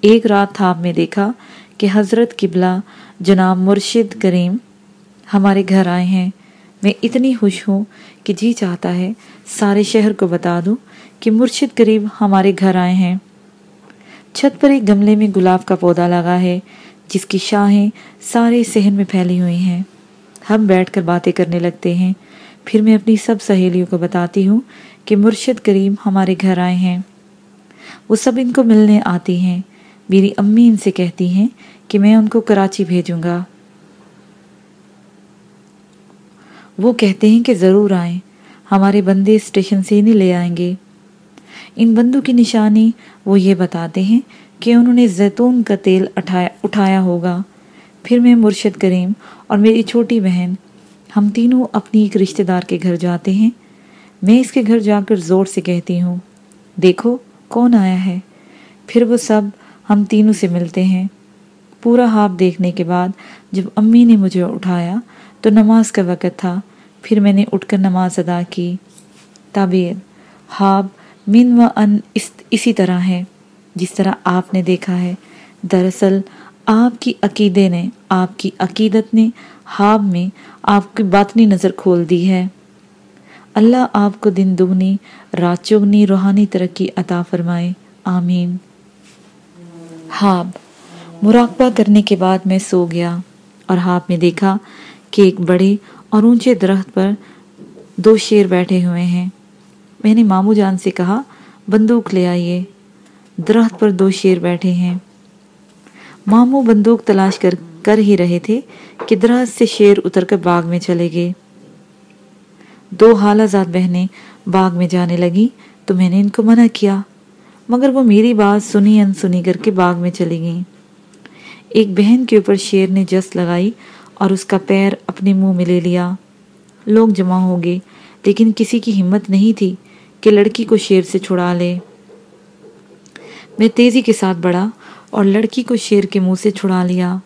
ایک رات خواب میں دیکھا کہ حضرت قبلہ جناب مرشد کریم ہمارے گھر آئے ہیں۔ میں اتنی خوش ہوں کہ جی چاہتا ہے سارے شہر کو بتا دوں۔ کہ مرشد قریب ہمارے گھر آئے ہیں۔ چھت پر ایک گملے میں گلاب کا پودا لگا ہے، جس کی شاہیں سارے صحن میں پھیلی ہوئی ہیں۔ ہم بیٹھ کر باتیں کرنے لگتے ہیں۔ پھر میں اپنی سب سہیلیوں کو بتاتی ہوں کہ مرشد کریم ہمارے گھر آئے ہیں۔ وہ سب ان کو ملنے آتی ہیں۔ میری امی ان سے کہتی ہیں کہ میں ان کو کراچی بھیجوں گا۔ وہ کہتے ہیں کہ ضرور آئیں۔ ہمارے بندے اسٹیشن سے نہیں لے آئیں گے۔ ان بندوں کی نشانی وہ یہ بتاتے ہیں کہ انہوں نے زیتون کا تیل اٹھایا ہوگا۔ پھر میں مرشد کریم اور میری چھوٹی بہن، ہم تینوں اپنی ایک رشتہ دار کے گھر جاتے ہیں۔ میں اس کے گھر جا کر زور سے کہتی ہوں، دیکھو کون آیا ہے؟ پھر وہ سب ہم تینوں سے ملتے ہیں۔ پورا ہاپ دیکھنے کے بعد جب امی نے مجھے اٹھایا تو نماز کا وقت تھا۔ پھر میں نے اٹھ کر نماز ادا کی۔ تعبیر ہاب من و ان اسی طرح ہے، جس طرح آپ نے دیکھا ہے۔ دراصل، آپ کی عقیدے نے، آپ کی عقیدت نے ہاب میں آپ کی باطنی نظر کھول دی ہے۔ اللہ آپ کو دن دگنی، رات چگنی، روحانی ترقی عطا فرمائے۔ آمین۔ ہاب مراقبہ کرنے کے بعد میں سو گیا اور ہاب میں دیکھا کہ ایک بڑے اور اونچے درخت پر دو شیر بیٹھے ہوئے ہیں۔ میں نے مامو جان سے کہا، بندوق لے آئیے۔ درخت پر دو شیر بیٹھے ہیں۔ مامو بندوق تلاش کر کر ہی رہے تھے کہ درخت سے شیر اتر کر باغ میں چلے گئے۔ دو حالہ زاد بہنیں باغ میں جانے لگی تو میں نے ان کو منع کیا، مگر وہ میری بات سنی ان سنی کر کے باغ میں چلی گئیں۔ ایک بہن کے اوپر شیر نے جس لگائی اور اس کا پیر اپنے منہ میں لے لیا۔ لوگ جمع ہو گئے، لیکن کسی کی ہمت نہیں تھی۔ کہ لڑکی کو شیر سے چھڑا لے۔ میں تیزی کے ساتھ بڑھا اور لڑکی کو شیر کے منہ سے چھڑا لیا۔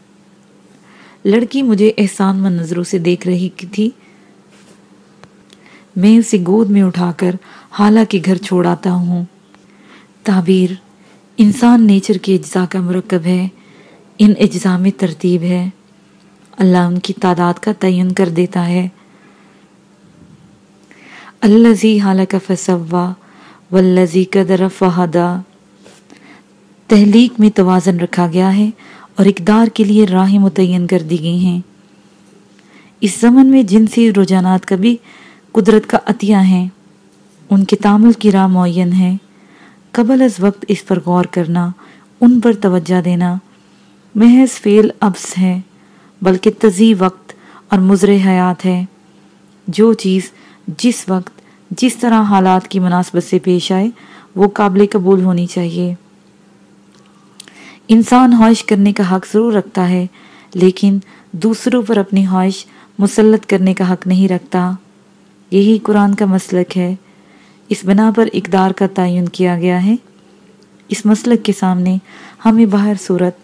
لڑکی مجھے احسان مند نظروں سے دیکھ رہی تھی۔ میں اسے گود میں اٹھا کر حالہ کے گھر چھوڑ آتا ہوں۔ تعبیر، انسان نیچر کے اجزاء کا مرکب ہے، ان اجزاء میں ترتیب ہے۔ اللہ ان کی تعداد کا تعین کر دیتا ہے۔ الزی حالک فسوا والذی قدر فہدا۔ تحلیق میں توازن رکھا گیا ہے اور اقدار کے لیے راہیں متعین کر دی گئی ہیں۔ اس زمن میں جنسی رجحانات کا بھی قدرت کا عطیہ ہیں۔ ان کے تعمل کی راہ معین ہے۔ قبل از وقت اس پر غور کرنا، ان پر توجہ دینا۔ محض فیل ابس ہے، بلکہ تزی وقت اور مضر حیات ہے۔ جو چیز جس وقت جس طرح حالات کی مناسبت سے پیش آئے، وہ قابل قبول ہونی چاہیے۔ انسان خواہش کرنے کا حق ضرور رکھتا ہے، لیکن دوسروں پر اپنی خواہش مسلط کرنے کا حق نہیں رکھتا۔ یہی قرآن کا مسلک ہے۔ اس بنا پر اقدار کا تعین کیا گیا ہے۔ اس مسلک کے سامنے ہمیں باہر صورت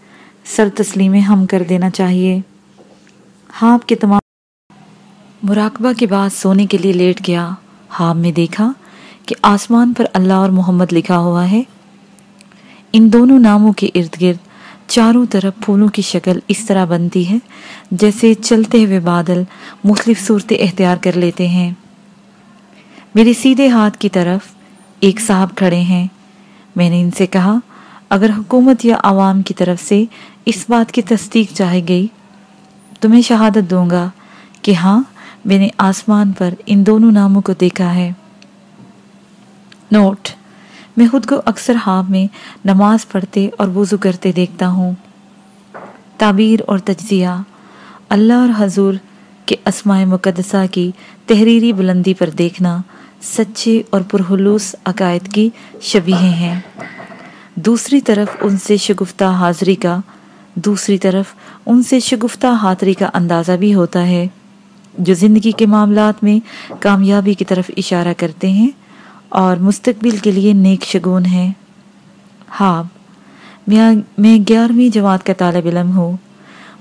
سر تسلیم ہم کر دینا چاہیے۔ ہاں، ہاپ کے تمام مراقبہ کے بعد سونے کے لیے لیٹ گیا۔ ہاپ میں دیکھا کہ آسمان پر اللہ اور محمد لکھا ہوا ہے۔ ان دونوں ناموں کے ارد گرد چاروں طرف پھولوں کی شکل اس طرح بنتی ہے جیسے چلتے ہوئے بادل مختلف صورتیں اختیار کر لیتے ہیں۔ میرے سیدھے ہاتھ کی طرف ایک صاحب کھڑے ہیں۔ میں نے ان سے کہا، اگر حکومت یا عوام کی طرف سے اس بات کی تصدیق چاہی گئی تو میں شہادت دوں گا کہ ہاں میں نے آسمان پر ان دونوں ناموں کو دیکھا ہے۔ نوٹ، میں خود کو اکثر خواب میں نماز پڑھتے اور وضو کرتے دیکھتا ہوں۔ تعبیر اور تجزیہ، اللہ اور حضور کے اسماء مقدسہ کی تحریری بلندی پر دیکھنا سچے اور پرحلوس عقائد کی شبیہ ہیں۔ دوسری طرف ان سے شگفتہ حاضری کا، دوسری طرف ان سے شگفتہ حاضری کا اندازہ بھی ہوتا ہے۔ جو زندگی کے معاملات میں کامیابی کی طرف اشارہ کرتے ہیں اور مستقبل کے لیے نیک شگون ہیں۔ ہاں میں گیارہویں جماعت کا طالب علم ہوں۔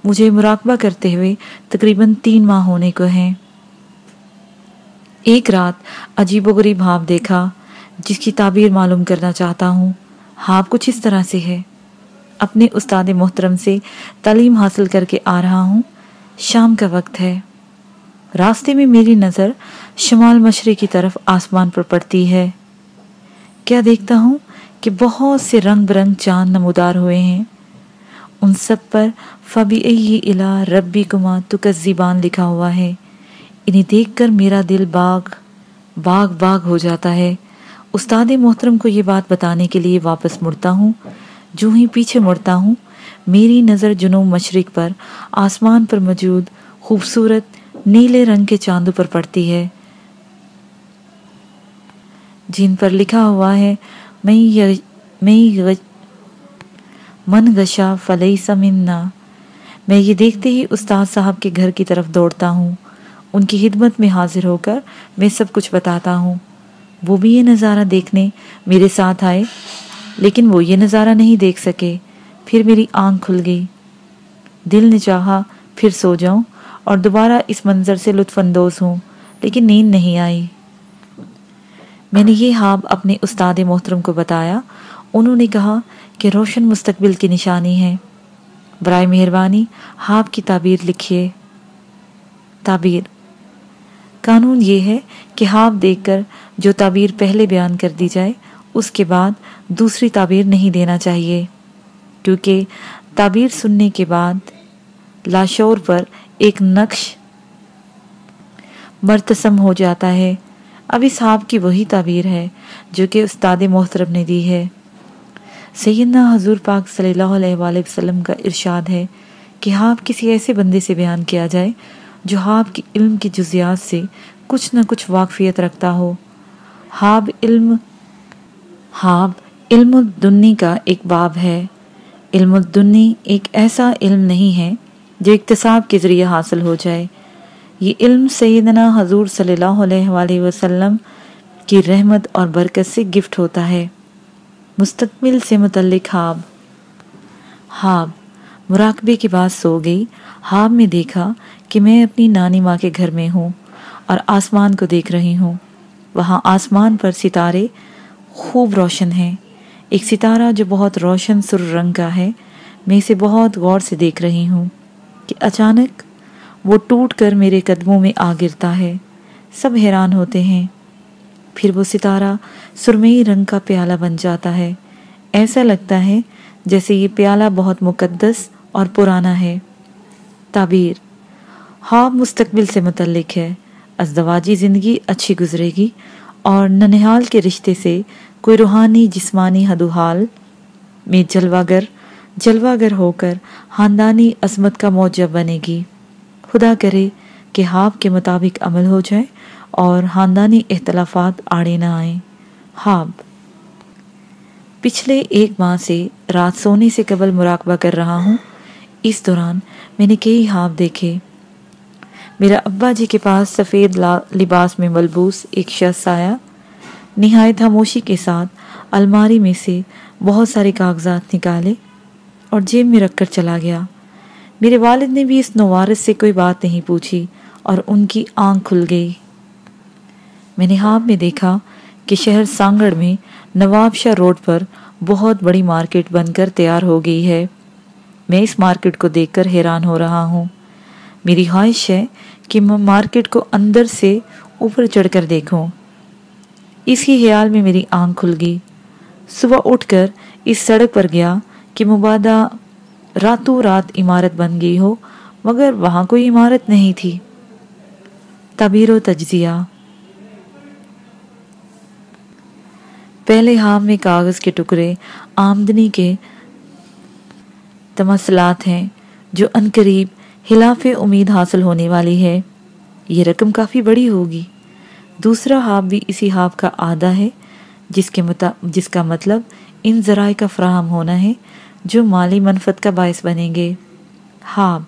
مجھے مراقبہ کرتے ہوئے تقریباً تین ماہ ہونے کو ہیں۔ ایک رات عجیب و غریب ہاپ دیکھا، جس کی تعبیر معلوم کرنا چاہتا ہوں۔ ہاپ کچھ اس طرح سے ہے۔ اپنے استاد محترم سے تعلیم حاصل کر کے آ رہا ہوں۔ شام کا وقت ہے۔ راستے میں میری نظر شمال مشرق کی طرف آسمان پر پڑتی ہے۔ کیا دیکھتا ہوں کہ بہت سے رنگ برنگ چاند نمودار ہوئے ہیں۔ ان سب پر فبی الا ربی کما تکزیبان لکھا ہوا ہے۔ انہیں دیکھ کر میرا دل باغ باغ باغ ہو جاتا ہے۔ استاد محترم کو یہ بات بتانے کے لیے واپس مڑتا ہوں۔ جو ہی پیچھے مڑتا ہوں، میری نظر جنوب مشرق پر، آسمان پر موجود خوبصورت نیلے رنگ کے چاندوں پر پڑتی ہے۔ جن پر لکھا ہوا ہے من گشا فلئی سمنا میں یہ دیکھتے ہی استاد صاحب کے گھر کی طرف دوڑتا ہوں۔ ان کی خدمت میں حاضر ہو کر میں سب کچھ بتاتا ہوں۔ وہ بھی یہ نظارہ دیکھنے میرے ساتھ آئے، لیکن وہ یہ نظارہ نہیں دیکھ سکے۔ پھر میری آنکھ کھل گئی۔ دل نے چاہا پھر سو جاؤں۔ اور دوبارہ اس منظر سے لطف اندوز ہوں، لیکن نیند نہیں آئی۔ میں نے یہ ہاب اپنے استاد محترم کو بتایا۔ انہوں نے کہا کہ روشن مستقبل کی نشانی ہے۔ برائے مہربانی ہاب کی تعبیر لکھیے۔ تعبیر قانون یہ ہے کہ ہاب دیکھ کر جو تعبیر پہلے بیان کر دی جائے، اس کے بعد دوسری تعبیر نہیں دینا چاہیے۔ کیونکہ تعبیر سننے کے بعد لاشور پر ایک نقش مرتسم ہو جاتا ہے۔ اب اس حاب کی وہی تعبیر ہے جو کہ استاد محترم نے دی ہے۔ سیدنا حضور پاک صلی اللہ علیہ وآلہ وسلم کا ارشاد ہے کہ ہاں، حاب کسی ایسے بندے سے بیان کیا جائے جو ہاں، حاب کی علم کی جزیات سے کچھ نہ کچھ واقفیت رکھتا ہو۔ ہاں، حاب علم حاب علم الدنی کا ایک باب ہے۔ علم الدنی ایک ایسا علم نہیں ہے جو اقتصاب کے ذریعے حاصل ہو جائے۔ یہ علم سیدنا حضور صلی اللہ علیہ وآلہ وسلم کی رحمت اور برکت سے گفٹ ہوتا ہے۔ مستقبل سے متعلق حاب حاب مراقبے کے بعد سو گئی۔ حاب میں دیکھا کہ میں اپنی نانی ماں کے گھر میں ہوں اور آسمان کو دیکھ رہی ہوں۔ وہاں آسمان پر ستارے خوب روشن ہیں۔ ایک ستارہ جو بہت روشن سر رنگ کا ہے۔ میں اسے بہت غور سے دیکھ رہی ہوں۔ کہ اچانک وہ ٹوٹ کر میرے قدموں میں آ گرتا ہے۔ سب حیران ہوتے ہیں۔ پھر وہ ستارہ سرمئی رنگ کا پیالہ بن جاتا ہے۔ ایسا لگتا ہے جیسے یہ پیالہ بہت مقدس اور پرانا ہے۔ تعبیر خواب مستقبل سے متعلق ہے۔ ازدواجی زندگی اچھی گزرے گی اور ننحال کے رشتے سے کوئی روحانی جسمانی حدوحال میں جلوہ گر جلوہ گر ہو کر خاندانی عظمت کا موجب بنے گی، خدا کرے کہ ہاب کے مطابق عمل ہو جائے اور خاندانی اختلافات آڑے نہ آئیں۔ ہاب پچھلے ایک ماہ سے رات سونے سے قبل مراقبہ کر رہا ہوں۔ اس دوران میں نے کئی ہاب دیکھے۔ میرا ابا جی کے پاس سفید لباس میں ملبوس ایک شخص آیا۔ نہایت خاموشی کے ساتھ الماری میں سے بہت سارے کاغذات نکالے۔ اور جیب میں رکھ کر چلا گیا۔ میرے والد نے بھی اس نوارس سے کوئی بات نہیں پوچھی اور ان کی آنکھ کھل گئی۔ میں نے ہاب میں دیکھا کہ شہر سانگڑ میں نواب شاہ روڈ پر بہت بڑی مارکیٹ بن کر تیار ہو گئی ہے۔ میں اس مارکیٹ کو دیکھ کر حیران ہو رہا ہوں۔ میری خواہش ہے کہ میں مارکیٹ کو اندر سے اوپر چڑھ کر دیکھوں۔ اس کی خیال میں میری آنکھ کھل گئی۔ صبح اٹھ کر اس سڑک پر گیا۔ کہ مبادہ راتوں رات عمارت بن گئی ہو، مگر وہاں کوئی عمارت نہیں تھی۔ تبیر و تجزیہ۔ پہلے ہام میں کاغذ کے ٹکڑے، آمدنی کے تمثلات ہیں، جو انقریب خلاف امید حاصل ہونے والی ہے۔ یہ رقم کافی بڑی ہوگی۔ دوسرا ہاف بھی اسی ہاف کا آدھا ہے، جس کے مطا جس کا مطلب ان ذرائع کا فراہم ہونا ہے۔ جو مالی منفت کا باعث بنیں گے۔ ہاب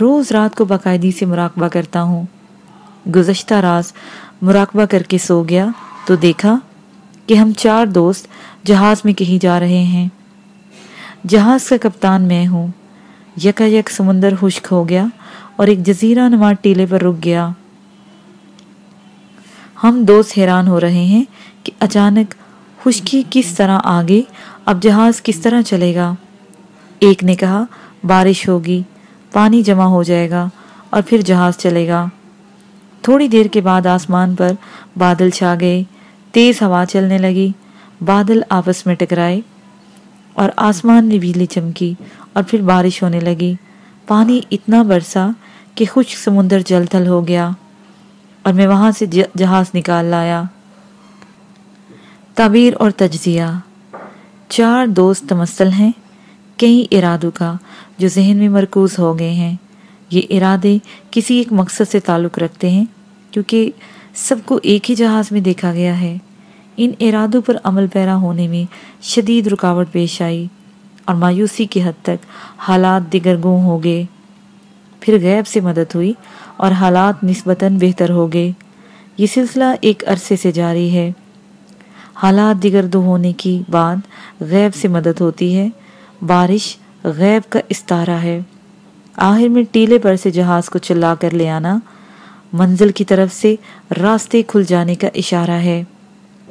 روز رات کو باقاعدی سے مراقبہ کرتا ہوں۔ گزشتہ راز مراقبہ کر کے سو گیا۔ تو دیکھا کہ ہم چار دوست جہاز میں کہیں جا رہے ہیں۔ جہاز کا کپتان میں ہوں۔ یکا یک سمندر خشک ہو گیا اور ایک جزیرہ نما ٹیلے پر رک گیا۔ ہم دوست حیران ہو رہے ہیں کہ اچانک خشکی کس طرح آگے اب جہاز کس طرح چلے گا؟ ایک نے کہا، بارش ہوگی، پانی جمع ہو جائے گا اور پھر جہاز چلے گا۔ تھوڑی دیر کے بعد آسمان پر بادل چھا گئے، تیز ہوا چلنے لگی۔ بادل آپس میں ٹکرائے اور آسمان میں بجلی چمکی اور پھر بارش ہونے لگی۔ پانی اتنا برسا کہ خشک سمندر جل تھل ہو گیا اور میں وہاں سے جہاز نکال لایا۔ تعبیر اور تجزیہ۔ چار دوست تمثل ہیں، کئی ارادوں کا جو ذہن میں مرکوز ہو گئے ہیں۔ یہ ارادے کسی ایک مقصد سے تعلق رکھتے ہیں، کیونکہ سب کو ایک ہی جہاز میں دیکھا گیا ہے۔ ان ارادوں پر عمل پیرا ہونے میں شدید رکاوٹ پیش آئی اور مایوسی کی حد تک حالات دگرگوں ہو گئے۔ پھر غیب سے مدد ہوئی اور حالات نسبتاً بہتر ہو گئے۔ یہ سلسلہ ایک عرصے سے جاری ہے۔ حالات دگردو ہونے کی بعد غیب سے مدد ہوتی ہے۔ بارش غیب کا استارہ ہے۔ آخر میں ٹیلے پر سے جہاز کو چلا کر لے آنا منزل کی طرف سے راستے کھل جانے کا اشارہ ہے۔